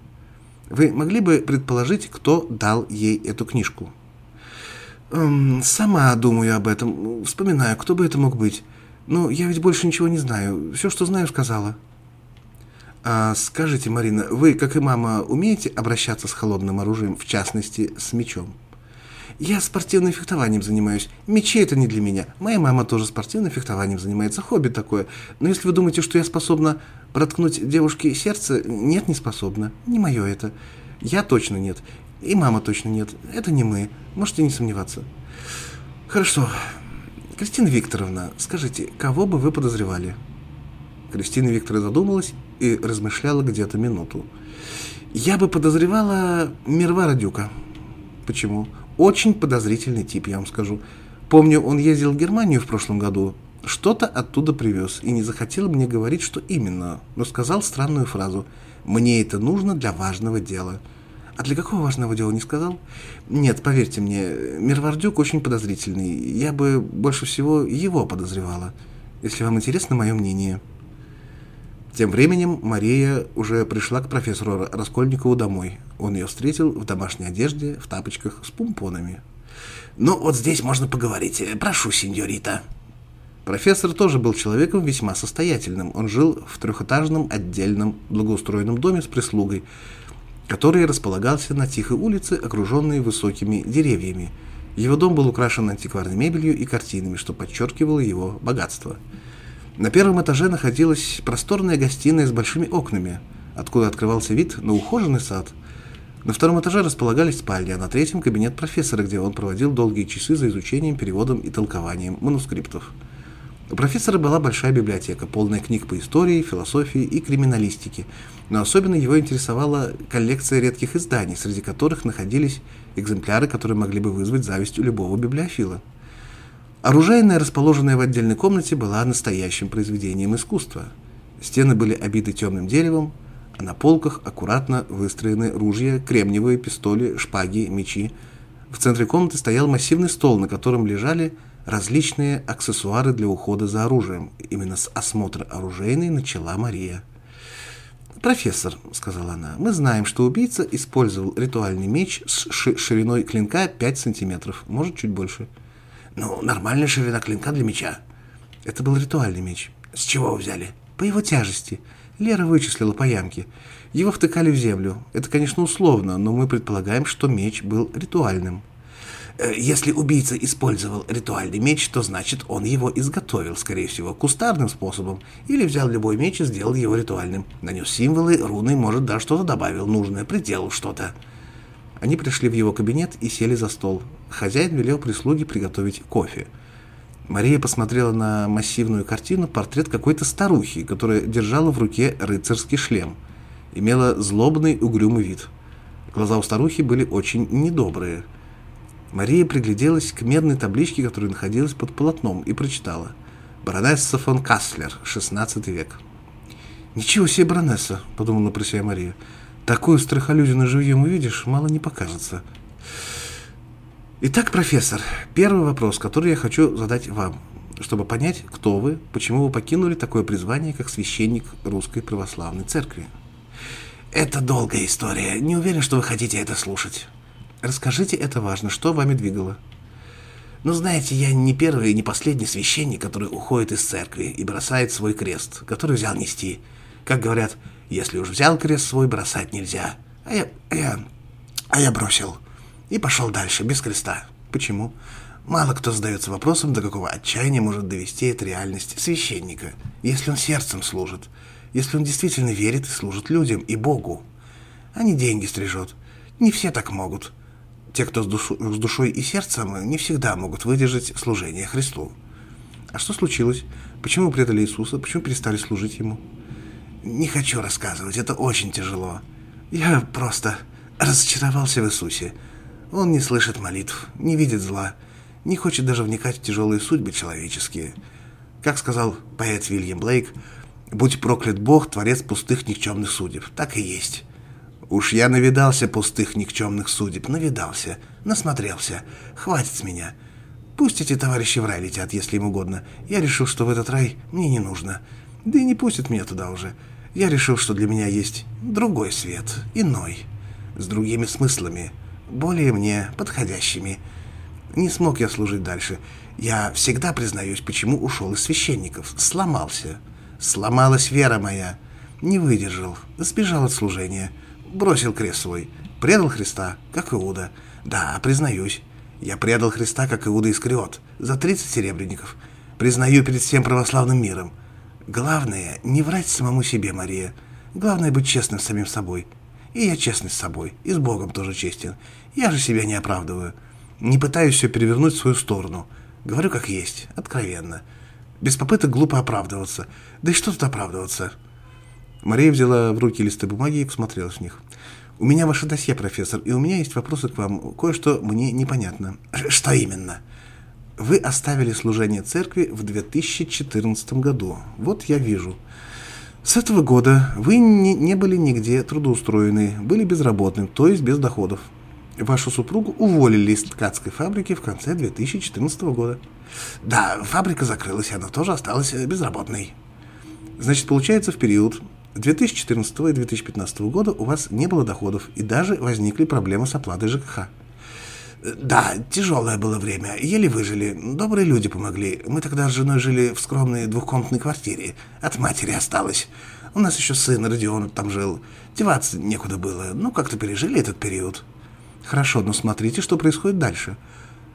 Вы могли бы предположить, кто дал ей эту книжку? Эм, сама думаю об этом. Вспоминаю, кто бы это мог быть. Но я ведь больше ничего не знаю. Все, что знаю, сказала. А скажите, Марина, вы, как и мама, умеете обращаться с холодным оружием, в частности, с мечом? Я спортивным фехтованием занимаюсь. Мечи это не для меня. Моя мама тоже спортивным фехтованием занимается. Хобби такое. Но если вы думаете, что я способна проткнуть девушке сердце, нет, не способна. Не мое это. Я точно нет. И мама точно нет. Это не мы. Можете не сомневаться. Хорошо. Кристина Викторовна, скажите, кого бы вы подозревали? Кристина Викторовна задумалась и размышляла где-то минуту. Я бы подозревала Мирвара Дюка. Почему? Очень подозрительный тип, я вам скажу. Помню, он ездил в Германию в прошлом году, что-то оттуда привез и не захотел мне говорить, что именно, но сказал странную фразу «Мне это нужно для важного дела». А для какого важного дела не сказал? Нет, поверьте мне, Мирвардюк очень подозрительный. Я бы больше всего его подозревала, если вам интересно мое мнение. Тем временем Мария уже пришла к профессору Раскольникову домой. Он ее встретил в домашней одежде, в тапочках с помпонами. «Ну, вот здесь можно поговорить. Прошу, сеньорита». Профессор тоже был человеком весьма состоятельным. Он жил в трехэтажном отдельном благоустроенном доме с прислугой, который располагался на тихой улице, окруженной высокими деревьями. Его дом был украшен антикварной мебелью и картинами, что подчеркивало его богатство – на первом этаже находилась просторная гостиная с большими окнами, откуда открывался вид на ухоженный сад. На втором этаже располагались спальни, а на третьем – кабинет профессора, где он проводил долгие часы за изучением, переводом и толкованием манускриптов. У профессора была большая библиотека, полная книг по истории, философии и криминалистике, но особенно его интересовала коллекция редких изданий, среди которых находились экземпляры, которые могли бы вызвать зависть у любого библиофила – Оружейная, расположенная в отдельной комнате, была настоящим произведением искусства. Стены были обиты темным деревом, а на полках аккуратно выстроены ружья, кремниевые пистоли, шпаги, мечи. В центре комнаты стоял массивный стол, на котором лежали различные аксессуары для ухода за оружием. Именно с осмотра оружейной начала Мария. «Профессор», — сказала она, — «мы знаем, что убийца использовал ритуальный меч с шириной клинка 5 сантиметров, может, чуть больше». Ну, нормальная ширина клинка для меча. Это был ритуальный меч. С чего вы взяли? По его тяжести. Лера вычислила по ямке. Его втыкали в землю. Это, конечно, условно, но мы предполагаем, что меч был ритуальным. Э, если убийца использовал ритуальный меч, то значит он его изготовил, скорее всего, кустарным способом, или взял любой меч и сделал его ритуальным. Нанес символы, руны, может, даже что-то добавил нужное, приделал что-то. Они пришли в его кабинет и сели за стол. Хозяин велел прислуге приготовить кофе. Мария посмотрела на массивную картину портрет какой-то старухи, которая держала в руке рыцарский шлем. Имела злобный угрюмый вид. Глаза у старухи были очень недобрые. Мария пригляделась к медной табличке, которая находилась под полотном, и прочитала. «Баронесса фон Каслер, 16 век». «Ничего себе баронесса», — подумала про себя Мария. «Такую страхолюдину живьем увидишь, мало не покажется». Итак, профессор, первый вопрос, который я хочу задать вам, чтобы понять, кто вы, почему вы покинули такое призвание, как священник Русской Православной Церкви. Это долгая история. Не уверен, что вы хотите это слушать. Расскажите, это важно. Что вами двигало? Ну, знаете, я не первый и не последний священник, который уходит из церкви и бросает свой крест, который взял нести. Как говорят, если уж взял крест свой, бросать нельзя. А я, а я, а я бросил и пошел дальше, без креста. Почему? Мало кто задается вопросом, до какого отчаяния может довести эта реальность священника, если он сердцем служит, если он действительно верит и служит людям и Богу, а не деньги стрижет. Не все так могут. Те, кто с, душу, с душой и сердцем, не всегда могут выдержать служение Христу. А что случилось? Почему предали Иисуса? Почему перестали служить Ему? Не хочу рассказывать, это очень тяжело. Я просто разочаровался в Иисусе. Он не слышит молитв, не видит зла, не хочет даже вникать в тяжелые судьбы человеческие. Как сказал поэт Вильям Блейк, «Будь проклят Бог, творец пустых никчемных судеб». Так и есть. Уж я навидался пустых никчемных судеб, навидался, насмотрелся. Хватит с меня. Пусть эти товарищи в рай летят, если им угодно. Я решил, что в этот рай мне не нужно. Да и не пустят меня туда уже. Я решил, что для меня есть другой свет, иной, с другими смыслами, более мне подходящими. Не смог я служить дальше. Я всегда признаюсь, почему ушел из священников. Сломался. Сломалась вера моя. Не выдержал. Сбежал от служения. Бросил крест свой. Предал Христа, как Иуда. Да, признаюсь. Я предал Христа, как Иуда Искариот. За 30 серебряников. Признаю перед всем православным миром. Главное, не врать самому себе, Мария. Главное, быть честным с самим собой. И я честный с собой. И с Богом тоже честен. Я же себя не оправдываю. Не пытаюсь все перевернуть в свою сторону. Говорю как есть, откровенно. Без попыток глупо оправдываться. Да и что тут оправдываться? Мария взяла в руки листы бумаги и посмотрела в них. «У меня ваше досье, профессор, и у меня есть вопросы к вам. Кое-что мне непонятно». «Что именно?» «Вы оставили служение церкви в 2014 году. Вот я вижу». С этого года вы не, не были нигде трудоустроены, были безработным, то есть без доходов. Вашу супругу уволили из ткацкой фабрики в конце 2014 года. Да, фабрика закрылась, и она тоже осталась э, безработной. Значит, получается, в период 2014 и 2015 года у вас не было доходов, и даже возникли проблемы с оплатой ЖКХ. Да, тяжелое было время, еле выжили. Добрые люди помогли. Мы тогда с женой жили в скромной двухкомнатной квартире. От матери осталось. У нас еще сын Родион там жил. Деваться некуда было. Ну, как-то пережили этот период. Хорошо, но смотрите, что происходит дальше.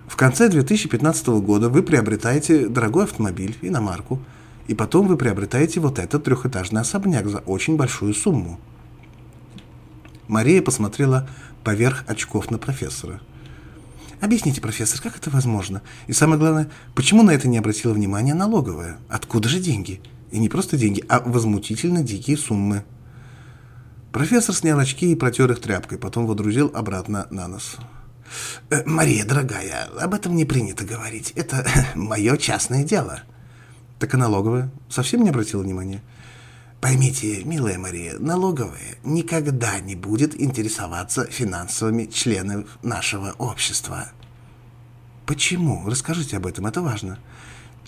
В конце 2015 года вы приобретаете дорогой автомобиль, иномарку, и потом вы приобретаете вот этот трехэтажный особняк за очень большую сумму. Мария посмотрела поверх очков на профессора. Объясните, профессор, как это возможно? И самое главное, почему на это не обратила внимания налоговая? Откуда же деньги? И не просто деньги, а возмутительно дикие суммы. Профессор снял очки и протер их тряпкой, потом водрузил обратно на нос. «Э, «Мария, дорогая, об этом не принято говорить. Это мое частное дело». «Так и налоговая совсем не обратила внимания?» Поймите, милая Мария, налоговая никогда не будет интересоваться финансовыми членами нашего общества. Почему? Расскажите об этом, это важно.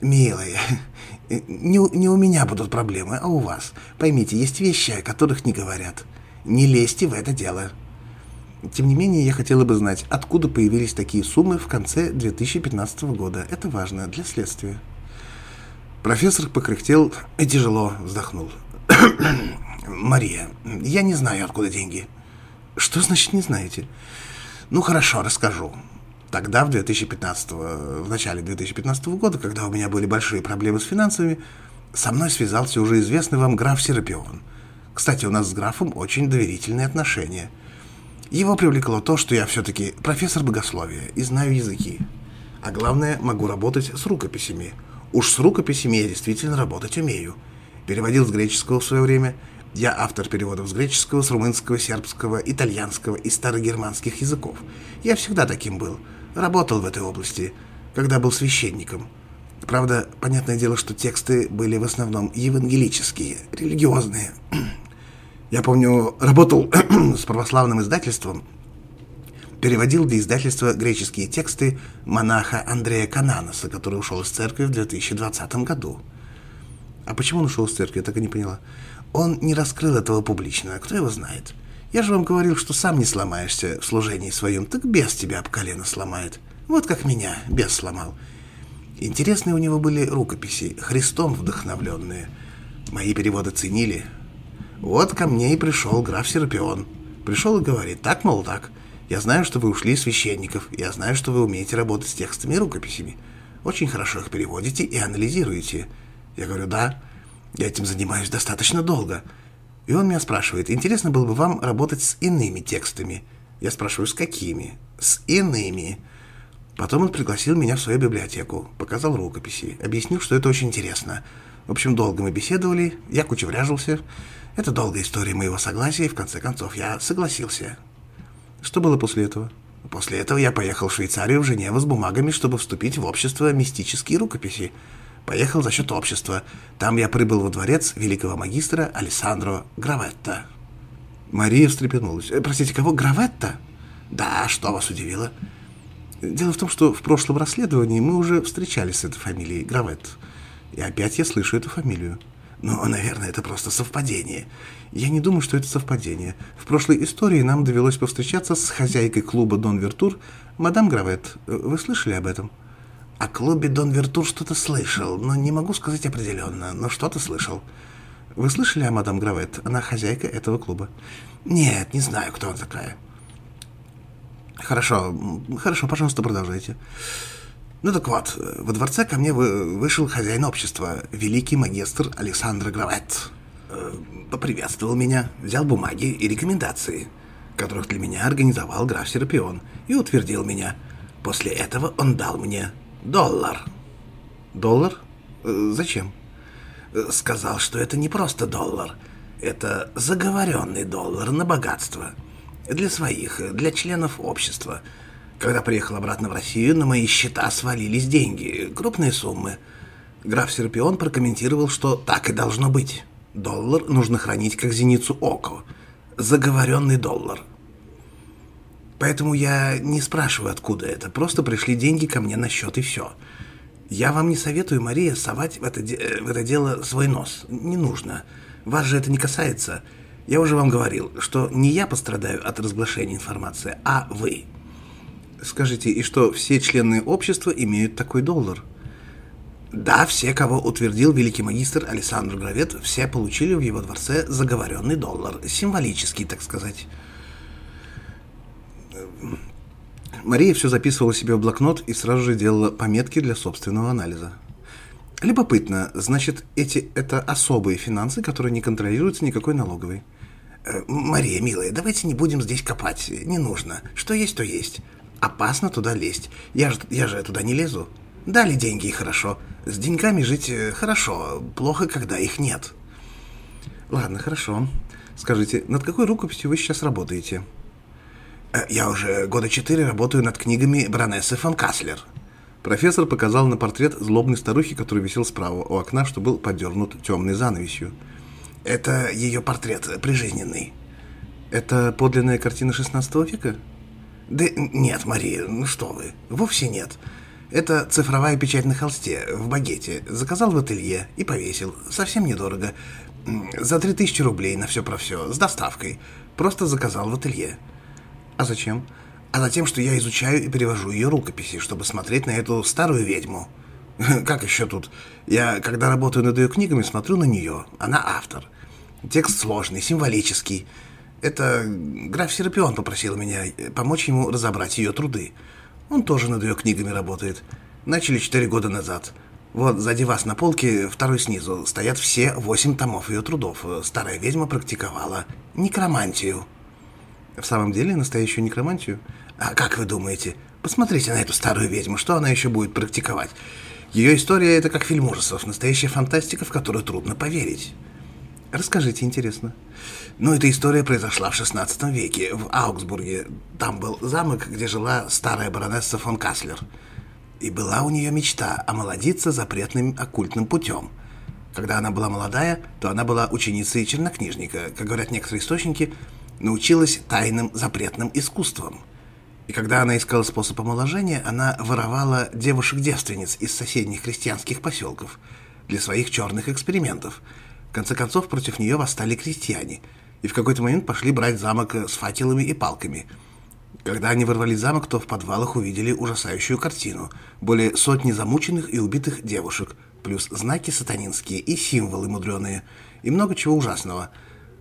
Милая, не, не у меня будут проблемы, а у вас. Поймите, есть вещи, о которых не говорят. Не лезьте в это дело. Тем не менее, я хотела бы знать, откуда появились такие суммы в конце 2015 года. Это важно для следствия. Профессор покряхтел и тяжело вздохнул. Мария, я не знаю, откуда деньги. Что значит не знаете? Ну хорошо, расскажу. Тогда, в 2015, в начале 2015 года, когда у меня были большие проблемы с финансами, со мной связался уже известный вам граф Серапион – кстати, у нас с графом очень доверительные отношения. Его привлекло то, что я все-таки профессор богословия и знаю языки. А главное, могу работать с рукописями. Уж с рукописями я действительно работать умею. Переводил с греческого в свое время. Я автор переводов с греческого, с румынского, сербского, итальянского и старогерманских языков. Я всегда таким был. Работал в этой области, когда был священником. Правда, понятное дело, что тексты были в основном евангелические, религиозные. Я помню, работал с православным издательством, переводил для издательства греческие тексты монаха Андрея Кананоса, который ушел из церкви в 2020 году. А почему он ушел из церкви, я так и не поняла. Он не раскрыл этого публично, кто его знает. Я же вам говорил, что сам не сломаешься в служении своем, так бес тебя об колено сломает. Вот как меня бес сломал. Интересные у него были рукописи, Христом вдохновленные. Мои переводы ценили. Вот ко мне и пришел граф Серпион. Пришел и говорит, так, мол, так. Я знаю, что вы ушли из священников. Я знаю, что вы умеете работать с текстами и рукописями. Очень хорошо их переводите и анализируете. Я говорю, да, я этим занимаюсь достаточно долго. И он меня спрашивает, интересно было бы вам работать с иными текстами? Я спрашиваю, с какими? С иными. Потом он пригласил меня в свою библиотеку, показал рукописи, объяснил, что это очень интересно. В общем, долго мы беседовали, я кучевряжился. Это долгая история моего согласия, и в конце концов я согласился. Что было после этого? После этого я поехал в Швейцарию, в Женеву с бумагами, чтобы вступить в общество «Мистические рукописи». Поехал за счет общества. Там я прибыл во дворец великого магистра Алессандро Граветта. Мария встрепенулась. «Э, «Простите, кого? Граветта?» «Да, что вас удивило?» «Дело в том, что в прошлом расследовании мы уже встречались с этой фамилией Гравет. И опять я слышу эту фамилию. Но, наверное, это просто совпадение. Я не думаю, что это совпадение. В прошлой истории нам довелось повстречаться с хозяйкой клуба «Дон Вертур», мадам Гравет. Вы слышали об этом? О клубе «Дон Вертур» что-то слышал, но не могу сказать определенно, но что-то слышал. Вы слышали о мадам Гравет? Она хозяйка этого клуба. Нет, не знаю, кто она такая. Хорошо, хорошо, пожалуйста, продолжайте. Ну так вот, во дворце ко мне вышел хозяин общества, великий магистр Александр Гравет. Э, поприветствовал меня, взял бумаги и рекомендации, которых для меня организовал граф Серпион, и утвердил меня. После этого он дал мне доллар. Доллар? Э, зачем? Э, сказал, что это не просто доллар, это заговоренный доллар на богатство. Для своих, для членов общества – когда приехал обратно в Россию, на мои счета свалились деньги, крупные суммы. Граф Серпион прокомментировал, что так и должно быть. Доллар нужно хранить как зеницу око. Заговоренный доллар. Поэтому я не спрашиваю, откуда это. Просто пришли деньги ко мне на счет и все. Я вам не советую, Мария, совать в это, в это дело свой нос. Не нужно. Вас же это не касается. Я уже вам говорил, что не я пострадаю от разглашения информации, а вы. Скажите, и что все члены общества имеют такой доллар? Да, все, кого утвердил великий магистр Александр Гравет, все получили в его дворце заговоренный доллар, символический, так сказать. Мария все записывала себе в блокнот и сразу же делала пометки для собственного анализа. Любопытно, значит, эти это особые финансы, которые не контролируются никакой налоговой. Э, Мария, милая, давайте не будем здесь копать, не нужно. Что есть, то есть. Опасно туда лезть. Я же, я же туда не лезу. Дали деньги и хорошо. С деньгами жить э, хорошо. Плохо, когда их нет. Ладно, хорошо. Скажите, над какой рукописью вы сейчас работаете? Э, я уже года четыре работаю над книгами баронессы фон Каслер. Профессор показал на портрет злобной старухи, который висел справа у окна, что был подернут темной занавесью. Это ее портрет прижизненный. Это подлинная картина 16 века? Да нет, Мария, ну что вы, вовсе нет. Это цифровая печать на холсте, в багете. Заказал в ателье и повесил. Совсем недорого. За 3000 рублей на все про все, с доставкой. Просто заказал в ателье. А зачем? А затем, что я изучаю и перевожу ее рукописи, чтобы смотреть на эту старую ведьму. Как еще тут? Я, когда работаю над ее книгами, смотрю на нее. Она автор. Текст сложный, символический. Это граф Серапион попросил меня э, помочь ему разобрать ее труды. Он тоже над ее книгами работает. Начали четыре года назад. Вот сзади вас на полке, второй снизу, стоят все восемь томов ее трудов. Старая ведьма практиковала некромантию. В самом деле, настоящую некромантию? А как вы думаете? Посмотрите на эту старую ведьму, что она еще будет практиковать? Ее история — это как фильм ужасов, настоящая фантастика, в которую трудно поверить. Расскажите, интересно. Ну, эта история произошла в 16 веке, в Аугсбурге. Там был замок, где жила старая баронесса фон Каслер. И была у нее мечта омолодиться запретным оккультным путем. Когда она была молодая, то она была ученицей чернокнижника, как говорят некоторые источники, научилась тайным запретным искусствам. И когда она искала способ омоложения, она воровала девушек-девственниц из соседних крестьянских поселков для своих черных экспериментов. В конце концов, против нее восстали крестьяне, и в какой-то момент пошли брать замок с факелами и палками – когда они ворвались в замок, то в подвалах увидели ужасающую картину. Более сотни замученных и убитых девушек, плюс знаки сатанинские и символы мудреные, и много чего ужасного.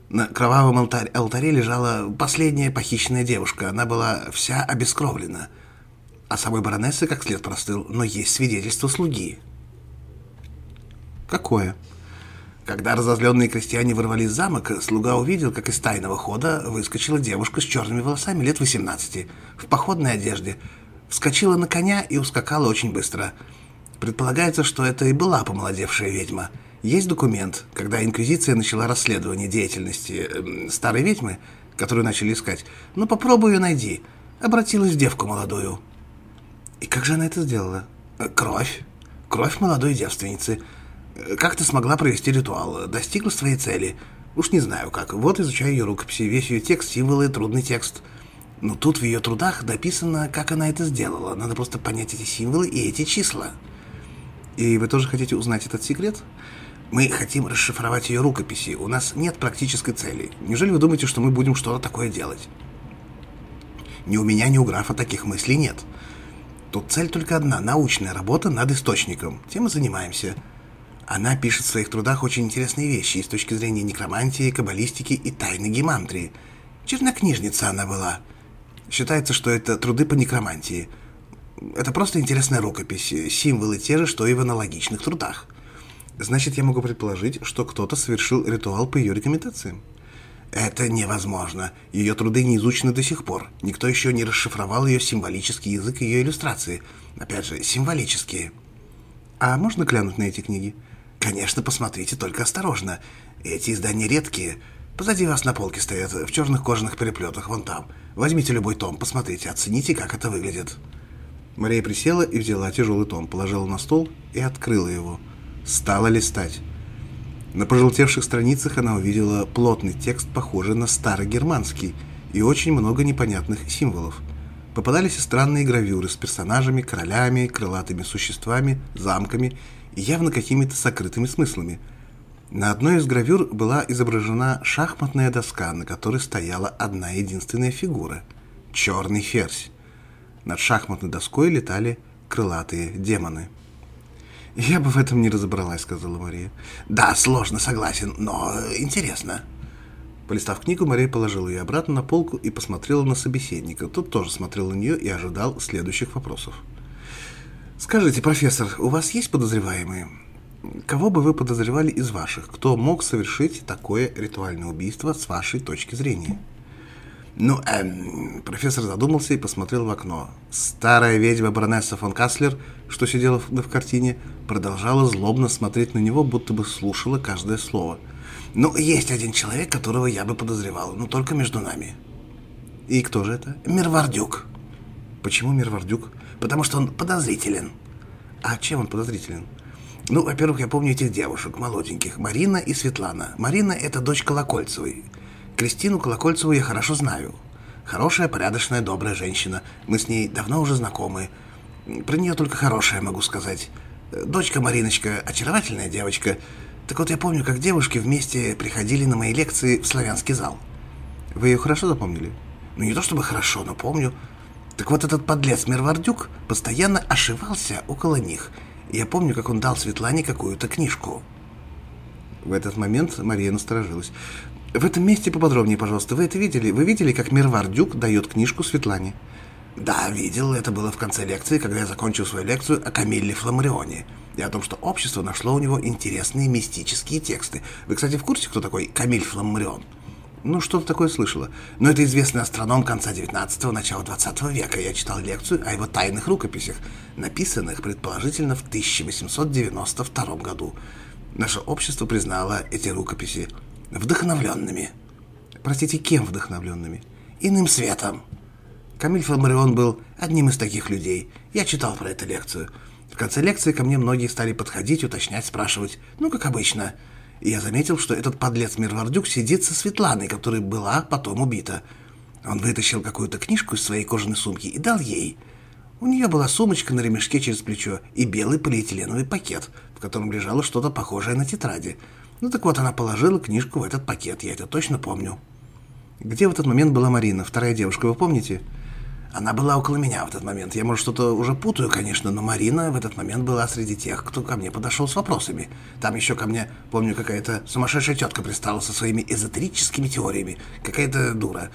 На кровавом алтарь алтаре лежала последняя похищенная девушка. Она была вся обескровлена. А самой баронессы как след простыл, но есть свидетельство слуги. Какое? Когда разозленные крестьяне ворвались в замок, слуга увидел, как из тайного хода выскочила девушка с черными волосами лет 18, в походной одежде, вскочила на коня и ускакала очень быстро. Предполагается, что это и была помолодевшая ведьма. Есть документ, когда Инквизиция начала расследование деятельности э, старой ведьмы, которую начали искать. Ну, попробуй ее найди. Обратилась в девку молодую. И как же она это сделала? Кровь. Кровь молодой девственницы – как ты смогла провести ритуал? Достигла своей цели? Уж не знаю как. Вот изучаю ее рукописи, весь ее текст, символы, трудный текст. Но тут в ее трудах написано, как она это сделала. Надо просто понять эти символы и эти числа. И вы тоже хотите узнать этот секрет? Мы хотим расшифровать ее рукописи. У нас нет практической цели. Неужели вы думаете, что мы будем что-то такое делать? Ни у меня, ни у графа таких мыслей нет. Тут цель только одна – научная работа над источником. Тем и занимаемся – она пишет в своих трудах очень интересные вещи с точки зрения некромантии, каббалистики и тайны гемантрии. Чернокнижница она была. Считается, что это труды по некромантии. Это просто интересная рукопись, символы те же, что и в аналогичных трудах. Значит, я могу предположить, что кто-то совершил ритуал по ее рекомендациям. Это невозможно. Ее труды не изучены до сих пор. Никто еще не расшифровал ее символический язык и ее иллюстрации. Опять же, символические. А можно глянуть на эти книги? Конечно, посмотрите, только осторожно. Эти издания редкие. Позади вас на полке стоят, в черных кожаных переплетах, вон там. Возьмите любой том, посмотрите, оцените, как это выглядит». Мария присела и взяла тяжелый том, положила на стол и открыла его. Стала листать. На пожелтевших страницах она увидела плотный текст, похожий на старогерманский, и очень много непонятных символов. Попадались и странные гравюры с персонажами, королями, крылатыми существами, замками явно какими-то сокрытыми смыслами. На одной из гравюр была изображена шахматная доска, на которой стояла одна единственная фигура – черный ферзь. Над шахматной доской летали крылатые демоны. «Я бы в этом не разобралась», — сказала Мария. «Да, сложно, согласен, но интересно». Полистав книгу, Мария положила ее обратно на полку и посмотрела на собеседника. Тот тоже смотрел на нее и ожидал следующих вопросов. Скажите, профессор, у вас есть подозреваемые? Кого бы вы подозревали из ваших? Кто мог совершить такое ритуальное убийство с вашей точки зрения? Ну, эм, профессор задумался и посмотрел в окно. Старая ведьма баронесса фон Каслер, что сидела в, в картине, продолжала злобно смотреть на него, будто бы слушала каждое слово. Ну, есть один человек, которого я бы подозревал, но только между нами. И кто же это? Мирвардюк. Почему Мирвардюк? Потому что он подозрителен. А чем он подозрителен? Ну, во-первых, я помню этих девушек, молоденьких, Марина и Светлана. Марина – это дочь Колокольцевой. Кристину Колокольцеву я хорошо знаю. Хорошая, порядочная, добрая женщина. Мы с ней давно уже знакомы. Про нее только хорошее могу сказать. Дочка Мариночка – очаровательная девочка. Так вот, я помню, как девушки вместе приходили на мои лекции в славянский зал. Вы ее хорошо запомнили? Ну, не то чтобы хорошо, но помню. Так вот этот подлец Мервардюк постоянно ошивался около них. Я помню, как он дал Светлане какую-то книжку. В этот момент Мария насторожилась. «В этом месте поподробнее, пожалуйста. Вы это видели? Вы видели, как Мервардюк дает книжку Светлане?» «Да, видел. Это было в конце лекции, когда я закончил свою лекцию о Камилле Фламарионе и о том, что общество нашло у него интересные мистические тексты. Вы, кстати, в курсе, кто такой Камиль Фламарион?» Ну, что-то такое слышала. Но это известный астроном конца 19-го, начала 20 века. Я читал лекцию о его тайных рукописях, написанных, предположительно, в 1892 году. Наше общество признало эти рукописи вдохновленными. Простите, кем вдохновленными? Иным светом. Камиль Фламарион был одним из таких людей. Я читал про эту лекцию. В конце лекции ко мне многие стали подходить, уточнять, спрашивать. Ну, как обычно. И я заметил, что этот подлец Мирвардюк сидит со Светланой, которая была потом убита. Он вытащил какую-то книжку из своей кожаной сумки и дал ей. У нее была сумочка на ремешке через плечо и белый полиэтиленовый пакет, в котором лежало что-то похожее на тетради. Ну так вот, она положила книжку в этот пакет, я это точно помню. Где в этот момент была Марина, вторая девушка, вы помните? Она была около меня в этот момент. Я, может, что-то уже путаю, конечно, но Марина в этот момент была среди тех, кто ко мне подошел с вопросами. Там еще ко мне, помню, какая-то сумасшедшая тетка пристала со своими эзотерическими теориями. Какая-то дура.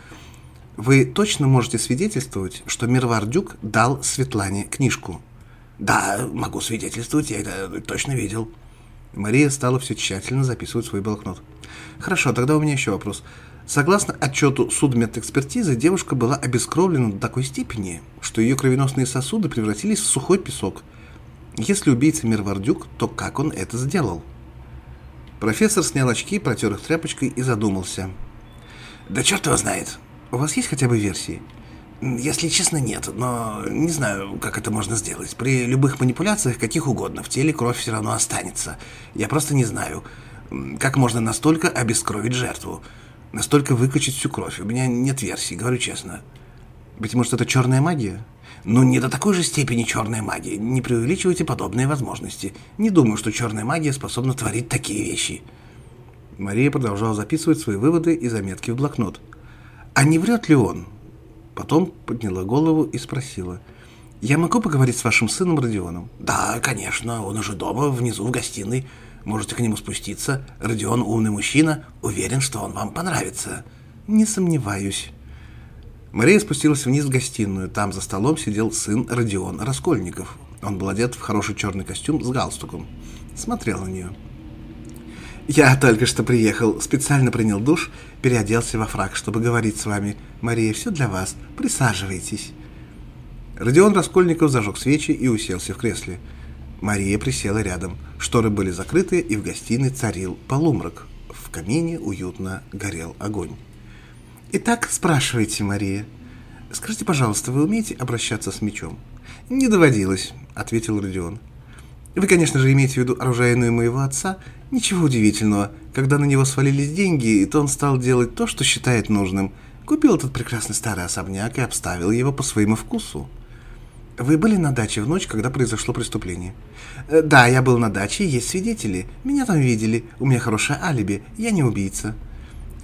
Вы точно можете свидетельствовать, что Мирвар Дюк дал Светлане книжку? Да, могу свидетельствовать, я это точно видел. Мария стала все тщательно записывать свой блокнот. Хорошо, тогда у меня еще вопрос. Согласно отчету судмедэкспертизы, девушка была обескровлена до такой степени, что ее кровеносные сосуды превратились в сухой песок. Если убийца Мирвардюк, то как он это сделал? Профессор снял очки, протер их тряпочкой и задумался. «Да черт его знает. У вас есть хотя бы версии? Если честно, нет, но не знаю, как это можно сделать. При любых манипуляциях, каких угодно, в теле кровь все равно останется. Я просто не знаю, как можно настолько обескровить жертву, настолько выкачать всю кровь. У меня нет версии, говорю честно. Быть может, это черная магия? Ну, не до такой же степени черная магия. Не преувеличивайте подобные возможности. Не думаю, что черная магия способна творить такие вещи. Мария продолжала записывать свои выводы и заметки в блокнот. А не врет ли он? Потом подняла голову и спросила. «Я могу поговорить с вашим сыном Родионом?» «Да, конечно. Он уже дома, внизу, в гостиной. Можете к нему спуститься. Родион умный мужчина. Уверен, что он вам понравится». «Не сомневаюсь». Мария спустилась вниз в гостиную. Там за столом сидел сын Родион Раскольников. Он был одет в хороший черный костюм с галстуком. Смотрел на нее. «Я только что приехал, специально принял душ, переоделся во фраг, чтобы говорить с вами. Мария, все для вас. Присаживайтесь». Родион Раскольников зажег свечи и уселся в кресле. Мария присела рядом. Шторы были закрыты, и в гостиной царил полумрак. В камине уютно горел огонь. «Итак, спрашивайте, Мария. Скажите, пожалуйста, вы умеете обращаться с мечом?» «Не доводилось», — ответил Родион. Вы, конечно же, имеете в виду оружейную моего отца. Ничего удивительного. Когда на него свалились деньги, то он стал делать то, что считает нужным. Купил этот прекрасный старый особняк и обставил его по своему вкусу. Вы были на даче в ночь, когда произошло преступление? Э, да, я был на даче, есть свидетели. Меня там видели. У меня хорошее алиби. Я не убийца.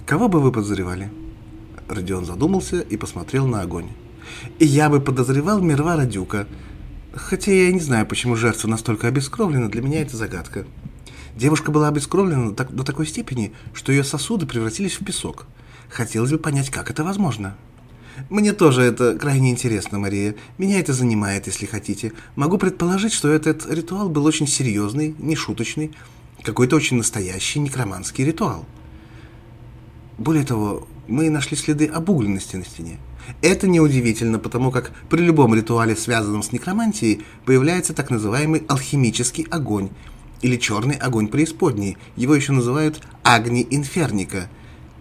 Кого бы вы подозревали? Родион задумался и посмотрел на огонь. Я бы подозревал Мирвара Дюка. Хотя я не знаю, почему жертва настолько обескровлена, для меня это загадка. Девушка была обескровлена до такой степени, что ее сосуды превратились в песок. Хотелось бы понять, как это возможно. Мне тоже это крайне интересно, Мария. Меня это занимает, если хотите. Могу предположить, что этот ритуал был очень серьезный, не шуточный, какой-то очень настоящий некроманский ритуал. Более того, мы нашли следы обугленности на стене. Это неудивительно, потому как при любом ритуале, связанном с некромантией, появляется так называемый алхимический огонь, или черный огонь преисподней. Его еще называют Агни Инферника.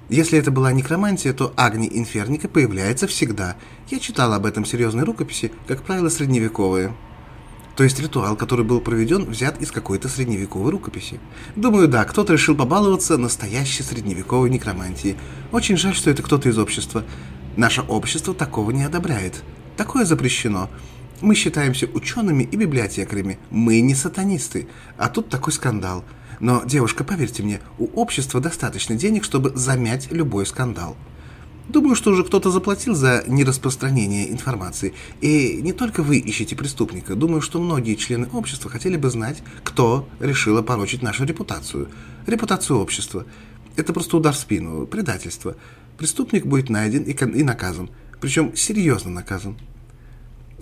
Если это была некромантия, то Агни Инферника появляется всегда. Я читал об этом серьезной рукописи, как правило, средневековые. То есть ритуал, который был проведен, взят из какой-то средневековой рукописи. Думаю, да, кто-то решил побаловаться настоящей средневековой некромантией. Очень жаль, что это кто-то из общества. Наше общество такого не одобряет. Такое запрещено. Мы считаемся учеными и библиотекарями. Мы не сатанисты. А тут такой скандал. Но, девушка, поверьте мне, у общества достаточно денег, чтобы замять любой скандал. Думаю, что уже кто-то заплатил за нераспространение информации. И не только вы ищете преступника. Думаю, что многие члены общества хотели бы знать, кто решил опорочить нашу репутацию. Репутацию общества. Это просто удар в спину, предательство преступник будет найден и, и наказан. Причем серьезно наказан.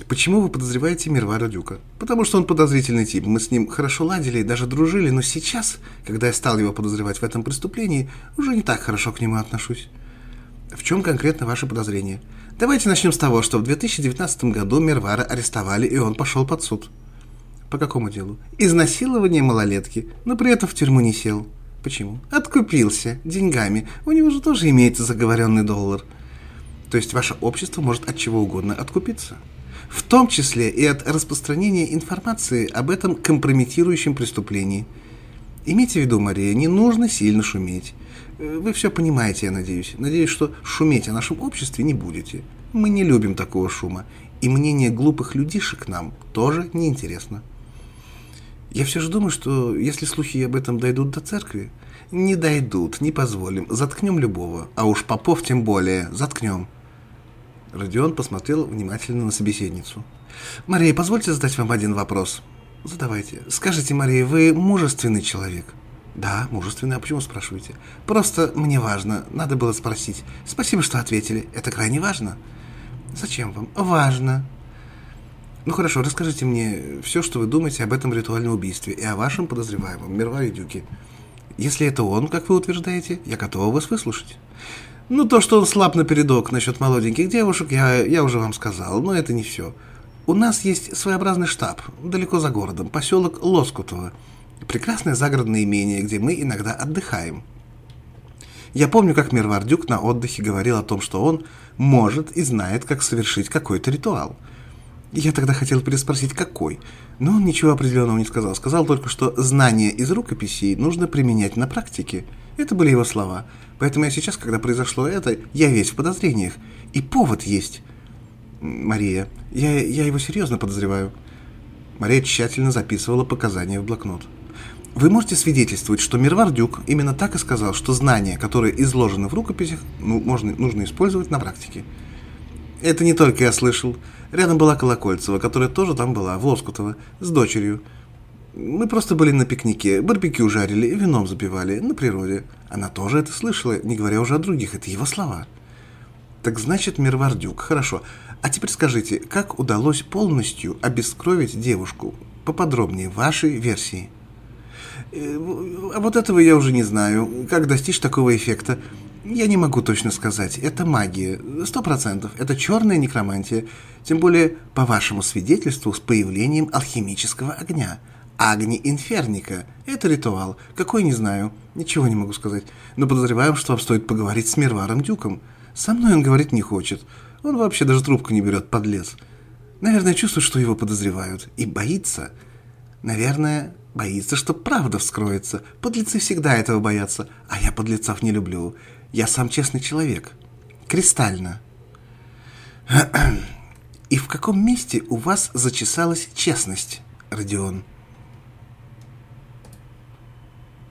Почему вы подозреваете Мирвара Дюка? Потому что он подозрительный тип. Мы с ним хорошо ладили и даже дружили, но сейчас, когда я стал его подозревать в этом преступлении, уже не так хорошо к нему отношусь. В чем конкретно ваше подозрение? Давайте начнем с того, что в 2019 году Мирвара арестовали, и он пошел под суд. По какому делу? Изнасилование малолетки, но при этом в тюрьму не сел. Почему? Откупился деньгами. У него же тоже имеется заговоренный доллар. То есть ваше общество может от чего угодно откупиться. В том числе и от распространения информации об этом компрометирующем преступлении. Имейте в виду, Мария, не нужно сильно шуметь. Э, вы все понимаете, я надеюсь. Надеюсь, что шуметь о нашем обществе не будете. Мы не любим такого шума. И мнение глупых людишек нам тоже неинтересно. Я все же думаю, что если слухи об этом дойдут до церкви, не дойдут, не позволим, заткнем любого, а уж попов тем более, заткнем. Родион посмотрел внимательно на собеседницу. «Мария, позвольте задать вам один вопрос». «Задавайте. Скажите, Мария, вы мужественный человек?» «Да, мужественный. А почему спрашиваете?» «Просто мне важно. Надо было спросить. Спасибо, что ответили. Это крайне важно». «Зачем вам?» «Важно». «Ну хорошо, расскажите мне все, что вы думаете об этом ритуальном убийстве и о вашем подозреваемом, Мирваре Дюке. Если это он, как вы утверждаете, я готова вас выслушать». Ну, то, что он слаб напередок насчет молоденьких девушек, я, я уже вам сказал, но это не все. У нас есть своеобразный штаб, далеко за городом, поселок Лоскутово. Прекрасное загородное имение, где мы иногда отдыхаем. Я помню, как Мирвардюк на отдыхе говорил о том, что он может и знает, как совершить какой-то ритуал. Я тогда хотел переспросить, какой, но он ничего определенного не сказал. Сказал только, что знания из рукописей нужно применять на практике. Это были его слова – Поэтому я сейчас, когда произошло это, я весь в подозрениях. И повод есть. Мария, я, я его серьезно подозреваю. Мария тщательно записывала показания в блокнот. Вы можете свидетельствовать, что Мирвардюк именно так и сказал, что знания, которые изложены в рукописях, ну, можно, нужно использовать на практике. Это не только я слышал. Рядом была Колокольцева, которая тоже там была, в Лоскутово, с дочерью. Мы просто были на пикнике, барбекю жарили, вином запивали, на природе. Она тоже это слышала, не говоря уже о других, это его слова. Так значит, Мирвардюк, хорошо. А теперь скажите, как удалось полностью обескровить девушку? Поподробнее, вашей версии. Э, а вот этого я уже не знаю. Как достичь такого эффекта? Я не могу точно сказать. Это магия. Сто процентов. Это черная некромантия. Тем более, по вашему свидетельству, с появлением алхимического огня – Агни Инферника. Это ритуал. Какой, не знаю. Ничего не могу сказать. Но подозреваем, что вам стоит поговорить с Мирваром Дюком. Со мной он говорить не хочет. Он вообще даже трубку не берет, подлец. Наверное, чувствует, что его подозревают. И боится. Наверное, боится, что правда вскроется. Подлецы всегда этого боятся. А я подлецов не люблю. Я сам честный человек. Кристально. И в каком месте у вас зачесалась честность, Родион?